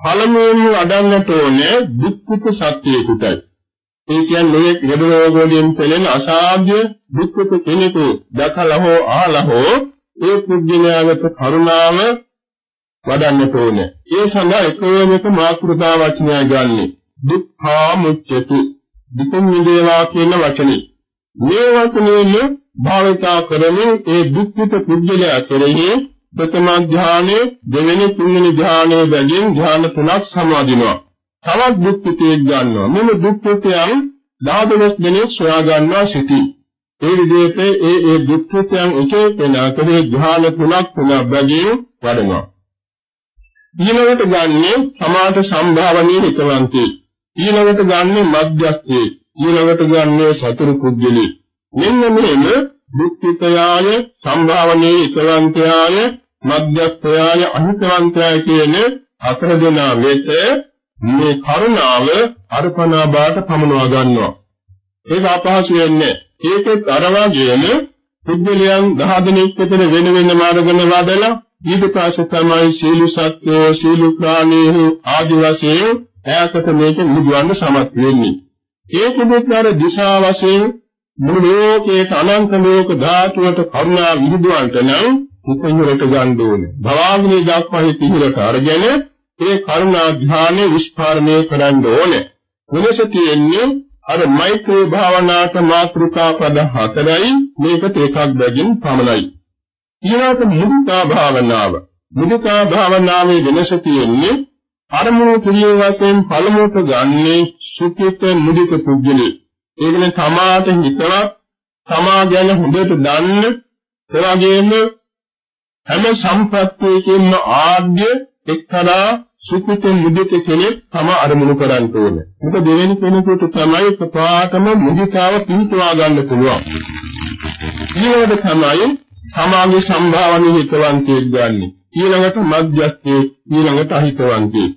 පළමුවෙන්ම අඩන්නට ඕනේ දුක්ඛිත සත්‍යයකටයි. ඒ කියන්නේ ලෙඩ රෝග වලින් පෙළෙන අසාධ්‍ය දුක්ඛිත කෙනෙකු දැකලා හෝ අහලා හෝ ඒ පුද්ගලයාට කරුණාව වඩන්නට ඕනේ. ඒ සඳහා එකම එක මාතෘකා වචනය ගන්නෙ. දුක්ඛා මුච්චති. දුකින් මිදේවා කියන වචනේ. මේ වචනේ භාවිතා කරමින් ඒ දුක්ඛිත පුද්ගලයා කෙරෙහි ප්‍රථම ධානයේ දෙවෙනි තුන්වෙනි ධානයේ බැගින් ධාන තුනක් සමාදිනවා. තවත් දුක්ඛිතයෙක් ගන්නවා. මෙම දුක්ඛිතයන් 10 දෙනෙක් සොයා ගන්නවා සිටි. ඒ විදිහට ඒ ඒ දුක්ඛිතයන් එක එකනා කරේ ධාන තුනක් තුනක් බැගින් වඩනවා. ඊළඟට ගන්නේ සමාත සම්භාවනීය හිතවන්තේ. ඊළඟට ගන්නේ මධ්‍යස්ථේ. ඊළඟට ගන්නේ සතුරු කුජලී. මෙන්න මෙහෙම දුක්ඛිතයාය සම්භාවනීය හිතවන්තයාය මධ්‍යස්ථයාය අහිතවන්තයාය කියන හතර දෙනා වෙත මේ කරුණාව අර්පණා බාට පමනවා ගන්නවා. ඒක අපහසු වෙන්නේ. ඒකත් අර වගේම පුද්ගලයන් 10 දෙනෙක් විතර වෙන වෙනම අරගෙන වඩලා ඊට පස්සේ තමයි සීල සත්‍යෝ සීල ප්‍රාණීහු ආදි වශයෙන් ඈකට මේක නිදුවන්න සමත් වෙන්නේ. ඒක දෙතර දිශා වශයෙන් මුළු ලෝකයේ අනන්ත ලෝක ධාතුවට කරුණා විහිදුවන්ට නම් උපහිරට ගන්න ඕනේ. භවාග්නේ දක්වා පිහිරට අරගෙන ඒ කරුණා ධ්‍යානෙ විස්පාරණය කරන්න ඕනේ. වෙනස තියෙන්නේ අර මෛත්‍රී භාවනාවට මාත්‍රිකා පද හතරයි මේකට එකක් බැගින් පමණයි. ඊළඟට මුදිතා භාවනාව. මුදිතා භාවනාවේ වෙනස තියෙන්නේ අරමුණු තුලිය වශයෙන් පළමුවට ගන්නේ සුඛිත මුදිත පුද්ගලෙ. ඒ කියන්නේ තමාට හිතවත් තමා ගැන හොඳට දන්න එවැගේම හැම සම්ප්‍රත්‍යයකින්ම ආද්‍ය එක්තරා සුඛිත මුදිත කෙනෙක් තම අරමුණු කරන්න ඕනේ. මොකද දෙවෙනි කෙනෙකුට තමයි ප්‍රපාතම මුදිතාව පිහිටවා ගන්න පුළුවන්. ඊළඟට තමයි සමාගේ සම්භාවනීය හිතවන්තයෙක් ගන්න. ඊළඟට මධ්‍යස්ථයේ ඊළඟට අහිතවන්තයෙක්.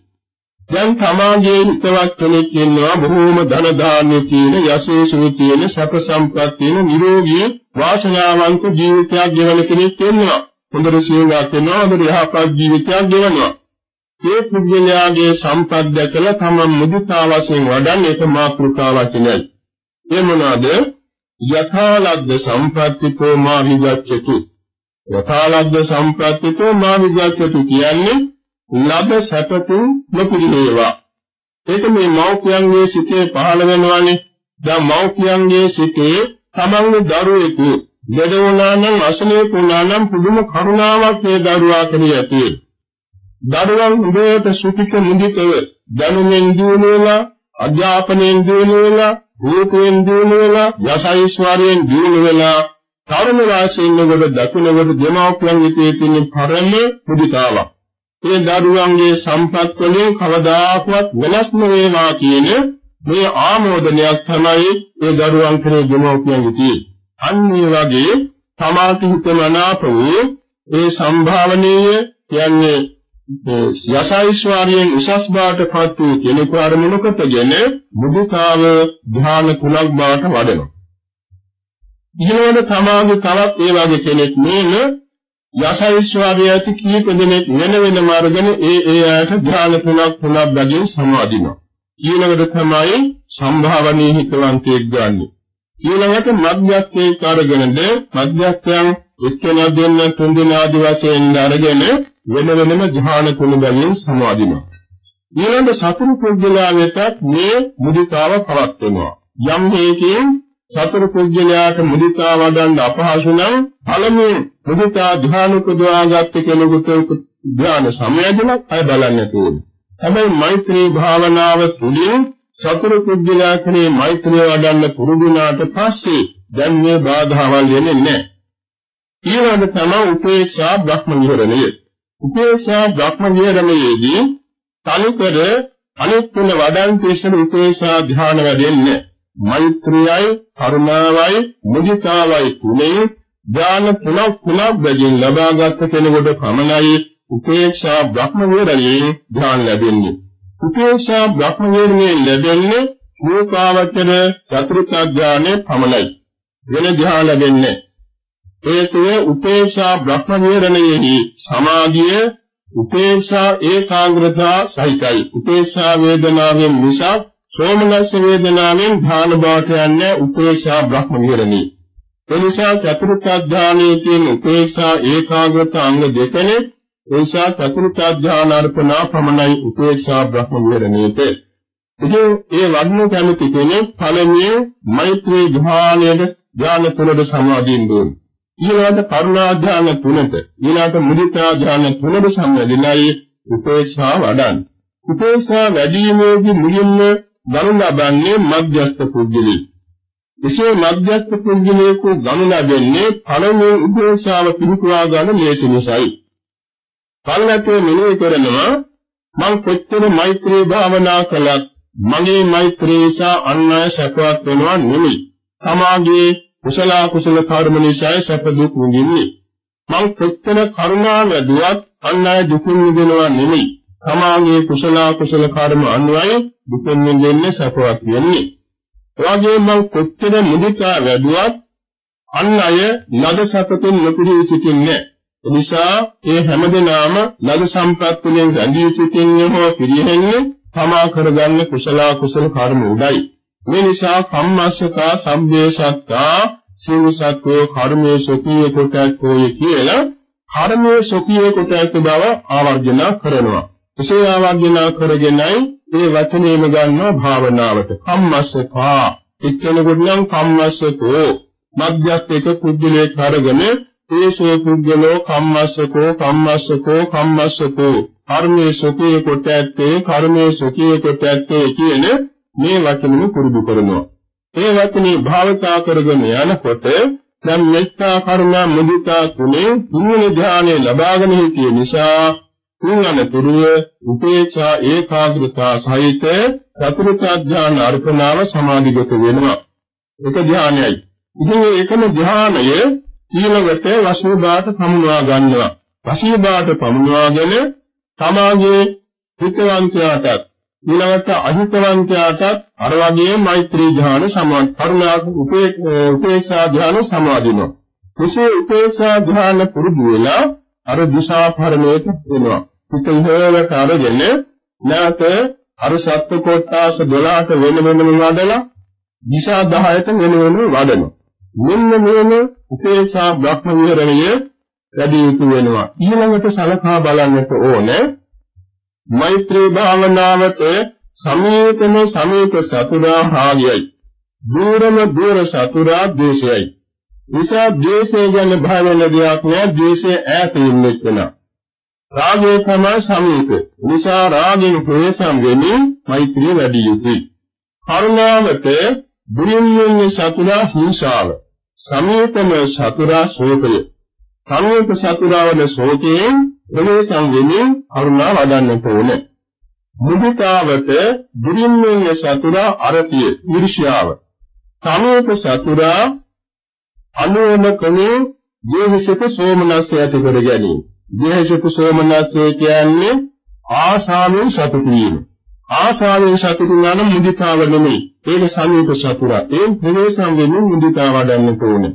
දැන් සමාජයේ හිතවත් කෙනෙක් ඉන්නවා බොහෝම ධන දාන්‍ය තියෙන යසෝසුරු තියෙන සැප සම්පත් තියෙන නිරෝගී වාසනාවන්ත ජීවිතයක් ගෙවන කෙනෙක් ඉන්නවා. හොඳට සේවා කරනවා හොඳට යහපත් ජීවිතයක් ගෙවනවා. ඒ පුද්ගලයාගේ සම්පත් දැකලා තමන් මුදිතා වශයෙන් වඩන්නේ ඒක මාතෘකාවක් නෙයි. ඒ මොනවාද? යථාලග්ග සම්පත්තිකෝ මා විගච්ඡතු යථාලග්ග සම්පත්තිකෝ මා විගච්ඡතු කියන්නේ ලබ සැපතුන් නොපිළිහෙවා ඒක මේ මෞඛ්‍යංගේ සිතේ පහළ වෙනවානේ දැන් මෞඛ්‍යංගේ සිතේ තමන්ගේ දරුවෙකු දෙද වුණා නම් අසනීප වුණා නම් පුදුම කරුණාවක් මේ දරුවා කෙරෙහි ඇති දරුවන් හොඳට සුඛිත මුදිතව දැනුමින් දිනු වෙලා අධ්‍යාපනයෙන් දිනු වෙලා රූපයෙන් දිනු වෙලා යසයිස්වරයෙන් දිනු වෙලා තරුණ වාසයෙන් කොට දකුණකට දෙමාපියන් හිතේ තියෙන පරම මුදිතාවක්. ඒ දරුවන්ගේ සම්පත් වලින් කවදාකවත් වෙනස් නොවේවා කියන මේ ආමෝදනයක් තමයි ඒ දරුවන් කෙරේ දෙමාපියන් හිතේ. අන්න ඒ වගේ තමාට හිතමනාප වූ ඒ සම්භාවනීය කියන්නේ යසයිස්වාරියෙන් උසස් බාටපත් වූ කෙනෙකු අරමුණකටගෙන මුදිතාව ධ්‍යාන තුනක් බවට වඩනවා. ඊළඟට තමාගේ තවත් ඒ වගේ කෙනෙක් මේන යසයිස්වාරිය ඇති කීප දෙනෙක් වෙන වෙනම අරගෙන ඒ ඒ ආයත ධ්‍යාන තුනක් තුනක් බැගින් සමාදිනවා. ඊළඟට තමයි සම්භාවනීය හිතවන්තයෙක් ගන්නෙ. ඊළඟට මධ්‍යස්ථයේ කාර්යගෙනද මධ්‍යස්ථයන් එක්කෙනා දෙන්න තුන් දෙනා ආදි වශයෙන් අරගෙන වෙන වෙනම ධ්‍යාන තුන බැවින් සමාදිනවා. ඊළඟ සතුරු පුද්ගලයා වෙතත් මේ මුදිතාව පවත්වනවා. යම් හේකින් සතර කුජලයාට මුදිතා වඩන්න අපහසු නම් පළමුව මුදිතා ධ්‍යාන උපදවාගත්ත කෙනෙකුට ධ්‍යාන සමයදීම අය බලන්න ඕනේ. හැබැයි මෛත්‍රී භාවනාව තුළින් සතර කුජලයා කෙනේ මෛත්‍රිය වඩන්න පුරුදුනාට පස්සේ දැන් මේ බාධාවල් එන්නේ නැහැ. ඊළඟට තමයි උපේක්ෂා බ්‍රහ්ම විහරණය. උපේක්ෂා බ්‍රහ්ම විහරණයේදී තනිකර අනිත් තුන වඩන් පිළිසන උපේක්ෂා ධ්‍යාන වැඩෙන්නේ මෛත්‍රියයි කරුණාවයි මුදිතාවයි තුනේ ඥාන තුනක් තුනක් බැගින් ලබාගත් කෙනෙකුට පමණයි උපේක්ෂා බ්‍රහ්ම විහරණයේ ධ්‍යාන ලැබෙන්නේ. උපේක්ෂා බ්‍රහ්ම විහරණයේ ලැබෙන්නේ මූකාවචර චතුර්ථ ඥානෙ පමණයි. වෙන ධ්‍යාන ලැබෙන්නේ හේතුව උපේක්ෂා බ්‍රහ්ම විහරණයෙහි සමාධිය උපේක්ෂා ඒකාග්‍රතා සහිතයි. උපේක්ෂා වේදනාවෙන් මිසක් සෝමනස්ස වේදනාවෙන් ධාන බවට යන්නේ උපේක්ෂා බ්‍රහ්ම විහරණී. එනිසා චතුර්ථ ඥානයේ තියෙන උපේක්ෂා ඒකාග්‍රතා අංග දෙකනේ එනිසා චතුර්ථ ඥාන අර්පණා පමණයි උපේක්ෂා බ්‍රහ්ම විහරණීට. ඉතින් ඒ වඩන කැමති කෙනෙක් පළමුව මෛත්‍රී ධ්‍යානයේ ධ්‍යාන තුනද සමාදින්න ඕනේ. ඊළඟට කරුණා ධ්‍යාන තුනට ඊළඟට මුදිතා ධ්‍යාන තුනට සම්බන්ධයි උපේක්ෂා වඩන්න. උපේක්ෂා වැඩිීමේදී මුලින්ම ගනු ලබන්නේ මධ්‍යස්ථ පුද්ගලී. එසේ මධ්‍යස්ථ පුද්ගලයෙකු ගනු ලබන්නේ පළමුව උපේක්ෂාව පිළිකුවා ගන්න ලේසි නිසායි. කල්ලාතේ මෙනෙහි කරනවා මං කොච්චර මෛත්‍රී භාවනා කළත් මගේ මෛත්‍රී නිසා අන් අය සැපවත් වෙනවා නෙමෙයි. තමාගේ කුසල කුසල කර්ම නිසා සැප දුක් විඳින්නේ. මං කොච්චර කරුණාව දුවත් අන් අය දුක් විඳිනවා නෙමෙයි. තමාගේ කුසල කුසල කර්ම අනුවයි දුක් විඳින්නේ සැපවත් වෙන්නේ. එවාගේ මං කොච්චර මුදිතා වැඩුවත් අන් අය ලද සැපතෙන් නොපිරී සිටින්නේ. එනිසා ඒ හැමදෙනාම ලද සම්පත් වලින් රැඳී සිටින්නේ හෝ පිරිහෙන්නේ තමා කරගන්න කුසල කුසල කර්ම උඩයි. මේ නිසා කම්මස්සකා සම්බේ සත්තා සිව් සත්වෝ කර්මයේ සොකී කොට ඇත්තෝය කියලා කර්මයේ සොකී කොට ඇත්ත බව ආවර්ජන කරනවා. එසේ ආවර්ජන කරගෙනයි ඒ වචනේම ගන්නවා භාවනාවට. කම්මස්සකා එක්කෙනෙකුට නම් කම්මස්සකෝ මධ්‍යස්ථයක කුද්ධලේ කරගෙන ඒසෝ කුද්ධලෝ කම්මස්සකෝ කම්මස්සකෝ කම්මස්සකෝ කර්මයේ සොකී කොට ඇත්තේ කර්මයේ සොකී කොට ඇත්තේ කියන මේ වචනෙම පුරුදු කරනවා. ඒ වචනේ භාවිතා කරගෙන යනකොට දැන් මෙත්තා කරුණා මුදිතා තුනේ තුන්වෙනි ධානය ලබාගෙන සිටිය නිසා තුන්වනතුරුව උපේක්ෂා ඒකාග්‍රතා සහිත චතුර්ථ ධාන අර්පණාව සමාධිගත වෙනවා. එක ධානයයි. ඉතින් මේ එකම ධානය ඊළඟට වශීභාට පමුණවා ගන්නවා. වශීභාට පමුණවාගෙන තමාගේ හිතවන්තයාටත් ඊළඟට අහිතවන්තයාටත් අර වගේම මෛත්‍රී ධ්‍යාන සමාධි කරුණා උපේක්ෂා ධ්‍යාන සමාදිනවා. කුසේ උපේක්ෂා ධ්‍යාන පුරුදු වෙලා අර දිශා පරමේට වෙනවා. හිත ඉහළට අරගෙන නැවත අර සත්ව කොටාස 12ට වෙන වෙනම වඩලා දිශා 10ට වෙන වෙනම වඩනවා. මෙන්න මේන උපේක්ෂා බ්‍රහ්ම විහරණය වැඩි යුතු වෙනවා. ඊළඟට සලකා බලන්නට ඕනේ මෛත්‍රී භාවනාවට සමීපම සමීප සතුරා භාගයයි. දූරම දූර සතුරා ද්වේෂයයි. නිසා ද්වේෂය ගැන භාවන දෙයක් නෑ ද්වේෂය ඈත ඉන්නෙත් වෙනවා. රාගය තමයි සමීප. නිසා රාගෙන් ප්‍රවේශම් වෙමින් මෛත්‍රිය වැඩි යුතුයි. කරුණාවට දුරින් සතුරා හිංසාව. සමීපම සතුරා ශෝකය. සමීප සතුරා වන ශෝකයෙන් ප්‍රවේශම් වෙමින් කරුණා වඩන්නට ඕනේ. මුදිතාවට දුරින් වෙන සතුරා අරතිය ඊර්ෂ්‍යාව. සමීප සතුරා අනුවම කනේ දේහසිත සෝමනස්ය ඇති කර ගැනීම. දේහසිත සෝමනස්ය කියන්නේ ආශාවෙන් සතුටු වීම. ආශාවෙන් සතුටු වන මුදිතාව නෙමෙයි. ඒක සමීප සතුරා. ඒ ප්‍රවේශම් වෙමින් මුදිතාව වඩන්නට ඕනේ.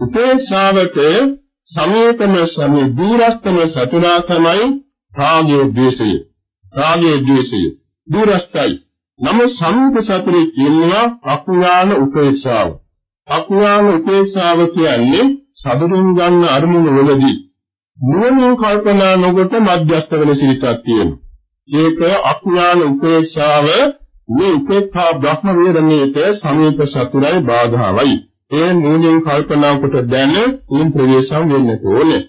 උපේක්ෂාවට සමීපම සමී දුරස්තම සතුරා තමයි රාගය ද්වේෂය. රාගය ද්වේෂය දුරස්තයි. නම සමීප සතුරේ කියනවා අකුණාන උපේක්ෂාව. අකුණාන උපේක්ෂාව කියන්නේ සතුරුන් ගන්න අරමුණු වලදී නුවණින් කල්පනා නොකොට මධ්‍යස්ත වෙන සිතක් තියෙනවා. ඒක අකුණාන උපේක්ෂාව මේ උපේක්ඛා බ්‍රහ්ම විහරණයට සමීප සතුරයි බාධාවයි. ඒ නූලින් කල්පනා කොට දැන උන් ප්‍රවේශම් වෙන්න ඕනේ.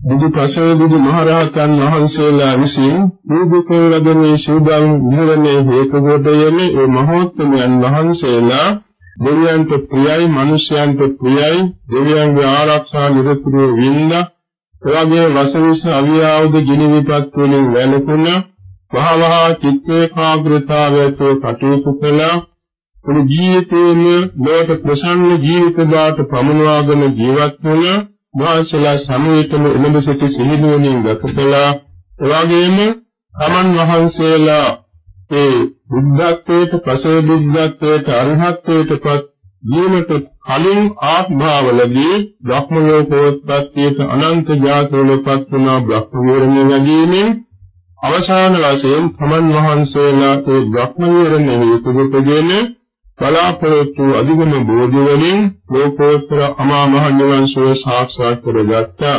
බුදු ප්‍රසව බුදු මහරහතන් වහන්සේලා විසින් බුදුකෝ ලදමේ සූදානම් විහරණයේ හේතුගොඩයනේ ඒ මහෝත්තමයන් වහන්සේලා දෙවියන්ට ප්‍රියයි මිනිසයන්ට ප්‍රියයි දෙවියන්ගේ ආරක්ෂා නිරතුරුව වින්ද එවැගේ වසවිස අවියාවද ගිනි විපත් වලින් වැළකුණ වහවහ චිත්ත ඒකාග්‍රතාවයට කටයුතු කළා මුළු ජීවිතේම ලෝක ප්‍රසන්න ජීවිත දාට පමුණවාගෙන ජීවත් වුණ වාසලා සමයතම එළඹ සිටි සිහිනුවණින් ගත කළා. එවාගෙම තමන් වහන්සේලා ඒ බුද්ධත්වයට පසේ බුද්ධත්වයට අරහත්ත්වයටපත් වීමට කලින් ආත්මවලදී බ්‍රහ්ම ලෝකෝත්පත්තියට අනන්ත ජාතවලපත් වුණා බ්‍රහ්ම විහරණය ලැබීමෙන් අවසාන වශයෙන් තමන් වහන්සේලා ඒ බ්‍රහ්ම විහරණයේ කුදුපගෙන බලාපොරොත්තු අධිගම බෝධි වලින් ලෝකෝත්තර අමා මහ නිවන් සුව සාක්ෂාත් කරගත්තා.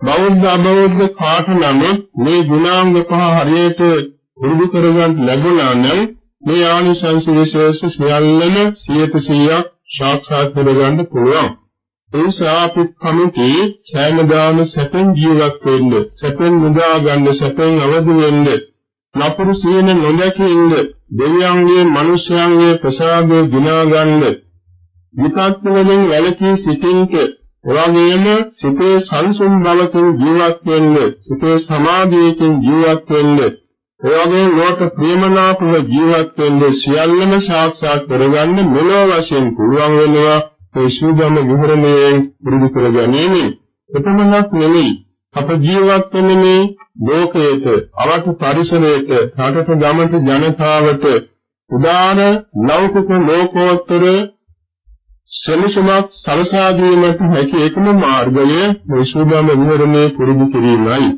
බෞද්ධ අබෞද්ධ කාට නමුත් මේ ගුණාංග පහ හරියට පුරුදු කරගන්න ලැබුණා නම් මේ ආනිසංස විශේෂ සියල්ලම 100%ක් සාක්ෂාත් කරගන්න පුළුවන්. ඒ සාපිත් කමිටි සෑමදාම සැපෙන් ජීවත් වෙන්න, සැපෙන් මුදා ගන්න, සැපෙන් අවදි වෙන්න, නපුරු සියන නොදැකින්න, දෙවියන්ගේ, මිනිස්යන්ගේ ප්‍රසාදය දිනා ගන්න, විකත් වලින් වැළකී සිටින්ට, එවැගේම සිතේ සංසුන් බවකින් ජීවත් වෙන්න, සිතේ සමාධියකින් ජීවත් වෙන්න, එවැගේ ලෝක ප්‍රේමනාපව ජීවත් වෙන්න සියල්ලම සාක්ෂාත් කරගන්න මෙලොව වශයෙන් පුළුවන් වෙනවා ඒ සූදානම් විහරණයෙන් පුරුදු කර ගැනීම. එපමණක් නෙමෙයි අප ජීවත් වෙන්නේ මේ ලෝකයේත අවට පරිසරයේත රටට ගමට ජනතාවට උදාන ලෞකික ලෝකෝත්තර සෙනසුමක් සලසා දීමට හැකි එකම මාර්ගය මේ සූදානම් විහරණය පුරුදු කිරීමයි.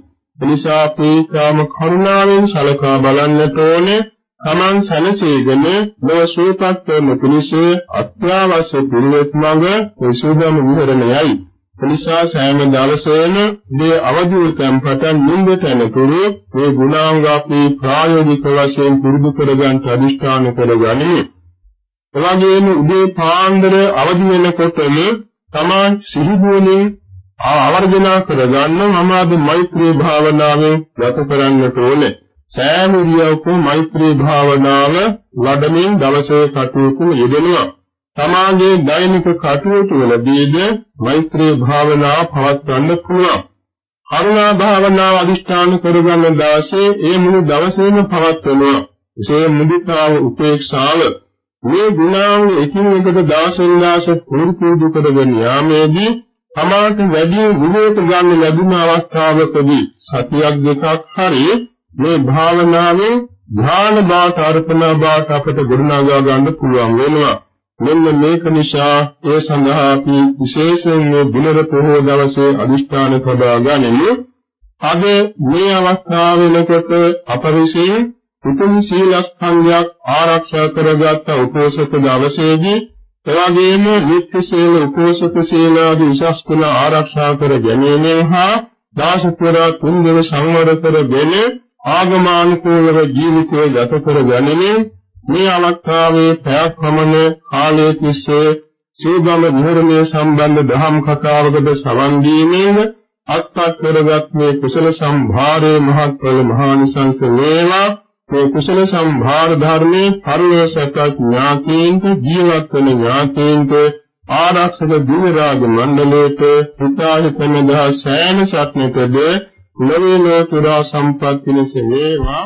එනිසා අපි කාම කරුණාවෙන් සලකා බලන්නට ඕනේ තමන් සැනසීගෙන ලොව සූපත් කරන පිණිස අත්‍යවශ්‍ය පිළිවෙත් මඟ විසුද්ධම විහරණයයි. එනිසා සෑම දවසේම මේ අවධියෙන් පටන් නිින්දට යනතුරු මේ ගුණාංග අපි ප්‍රායෝගික වශයෙන් පුරුදු කරගන්න අදිෂ්ඨාන කරගනිමු. එවැගේම උදේ පාන්දර අවදි වෙනකොටම තමන් සිහිනුවණින් ආවර්ජනා කරගන්න මම අද මෛත්‍රී භාවනාවෙන් ගත කරන්නට ඕනේ. සෑම ඉරියව්වකම මෛත්‍රී භාවනාව වඩමින් දවසේ කටයුතු යෙදෙනවා. තමාගේ දෛනික කටයුතු වලදීද මෛත්‍රී භාවනාව පවත්වන්න පුළුවන්. කරුණා භාවනාව අදිෂ්ඨාන කරගන්න දාසේ ඒ මුළු දවසේම පවත්වනවා. එසේ මුදිතාව උපේක්ෂාව මේ ගුණාංග එකින් එකට දාසෙන් දාස පුරුදු කරගෙන යාමේදී තමාට වැඩි විවේක ගන්න ලැබුණ අවස්ථාවකදී සතියක් දෙකක් හරි මේ භාවනාවෙන් ධ්‍යාන බාට අර්පණා බාට අපට ගොඩනගා ගන්න පුළුවන් වෙනවා. මෙන්න මේක නිසා ඒ සඳහා අපි විශේෂයෙන් මේ බුලර පොහොය දවසේ අදිෂ්ඨාන කරලා ගනිමු. අද මේ අවස්ථාව වෙනකොට අප විසින් උතුම් සීලස්කන්ධයක් ආරක්ෂා කරගත් උපෝසත දවසේදී එවැගේම නිත්‍ය සීල උපෝසත සීල ආදී උසස් කුල ආරක්ෂා කර ගැනීමෙන් හා දාස පුරා තුන් දෙව සංවර කරගෙන ආගමානුකූලව ජීවිතය ගත කර ගැනීමෙන් මේ අවස්ථාවේ පැයක් පමණ කාලය තිස්සේ සූගම විහරණය සම්බන්ධ දහම් කතාවකට සවන් දීමේම අත්පත් කරගත් මේ කුසල සම්භාරයේ මහත්ඵල මහානිසංස වේවා. මේ කුසල සම්භාර ධර්මයේ පරිවසක ඥාතීන්ට ජීවත් වන ඥාතීන්ට ආරක්ෂක දිව්‍ය රාජ මණ්ඩලයට හිතාහිතන දහ සෑම සත්‍යකද නවීන තුරා සම්පත් පිණිස වේවා.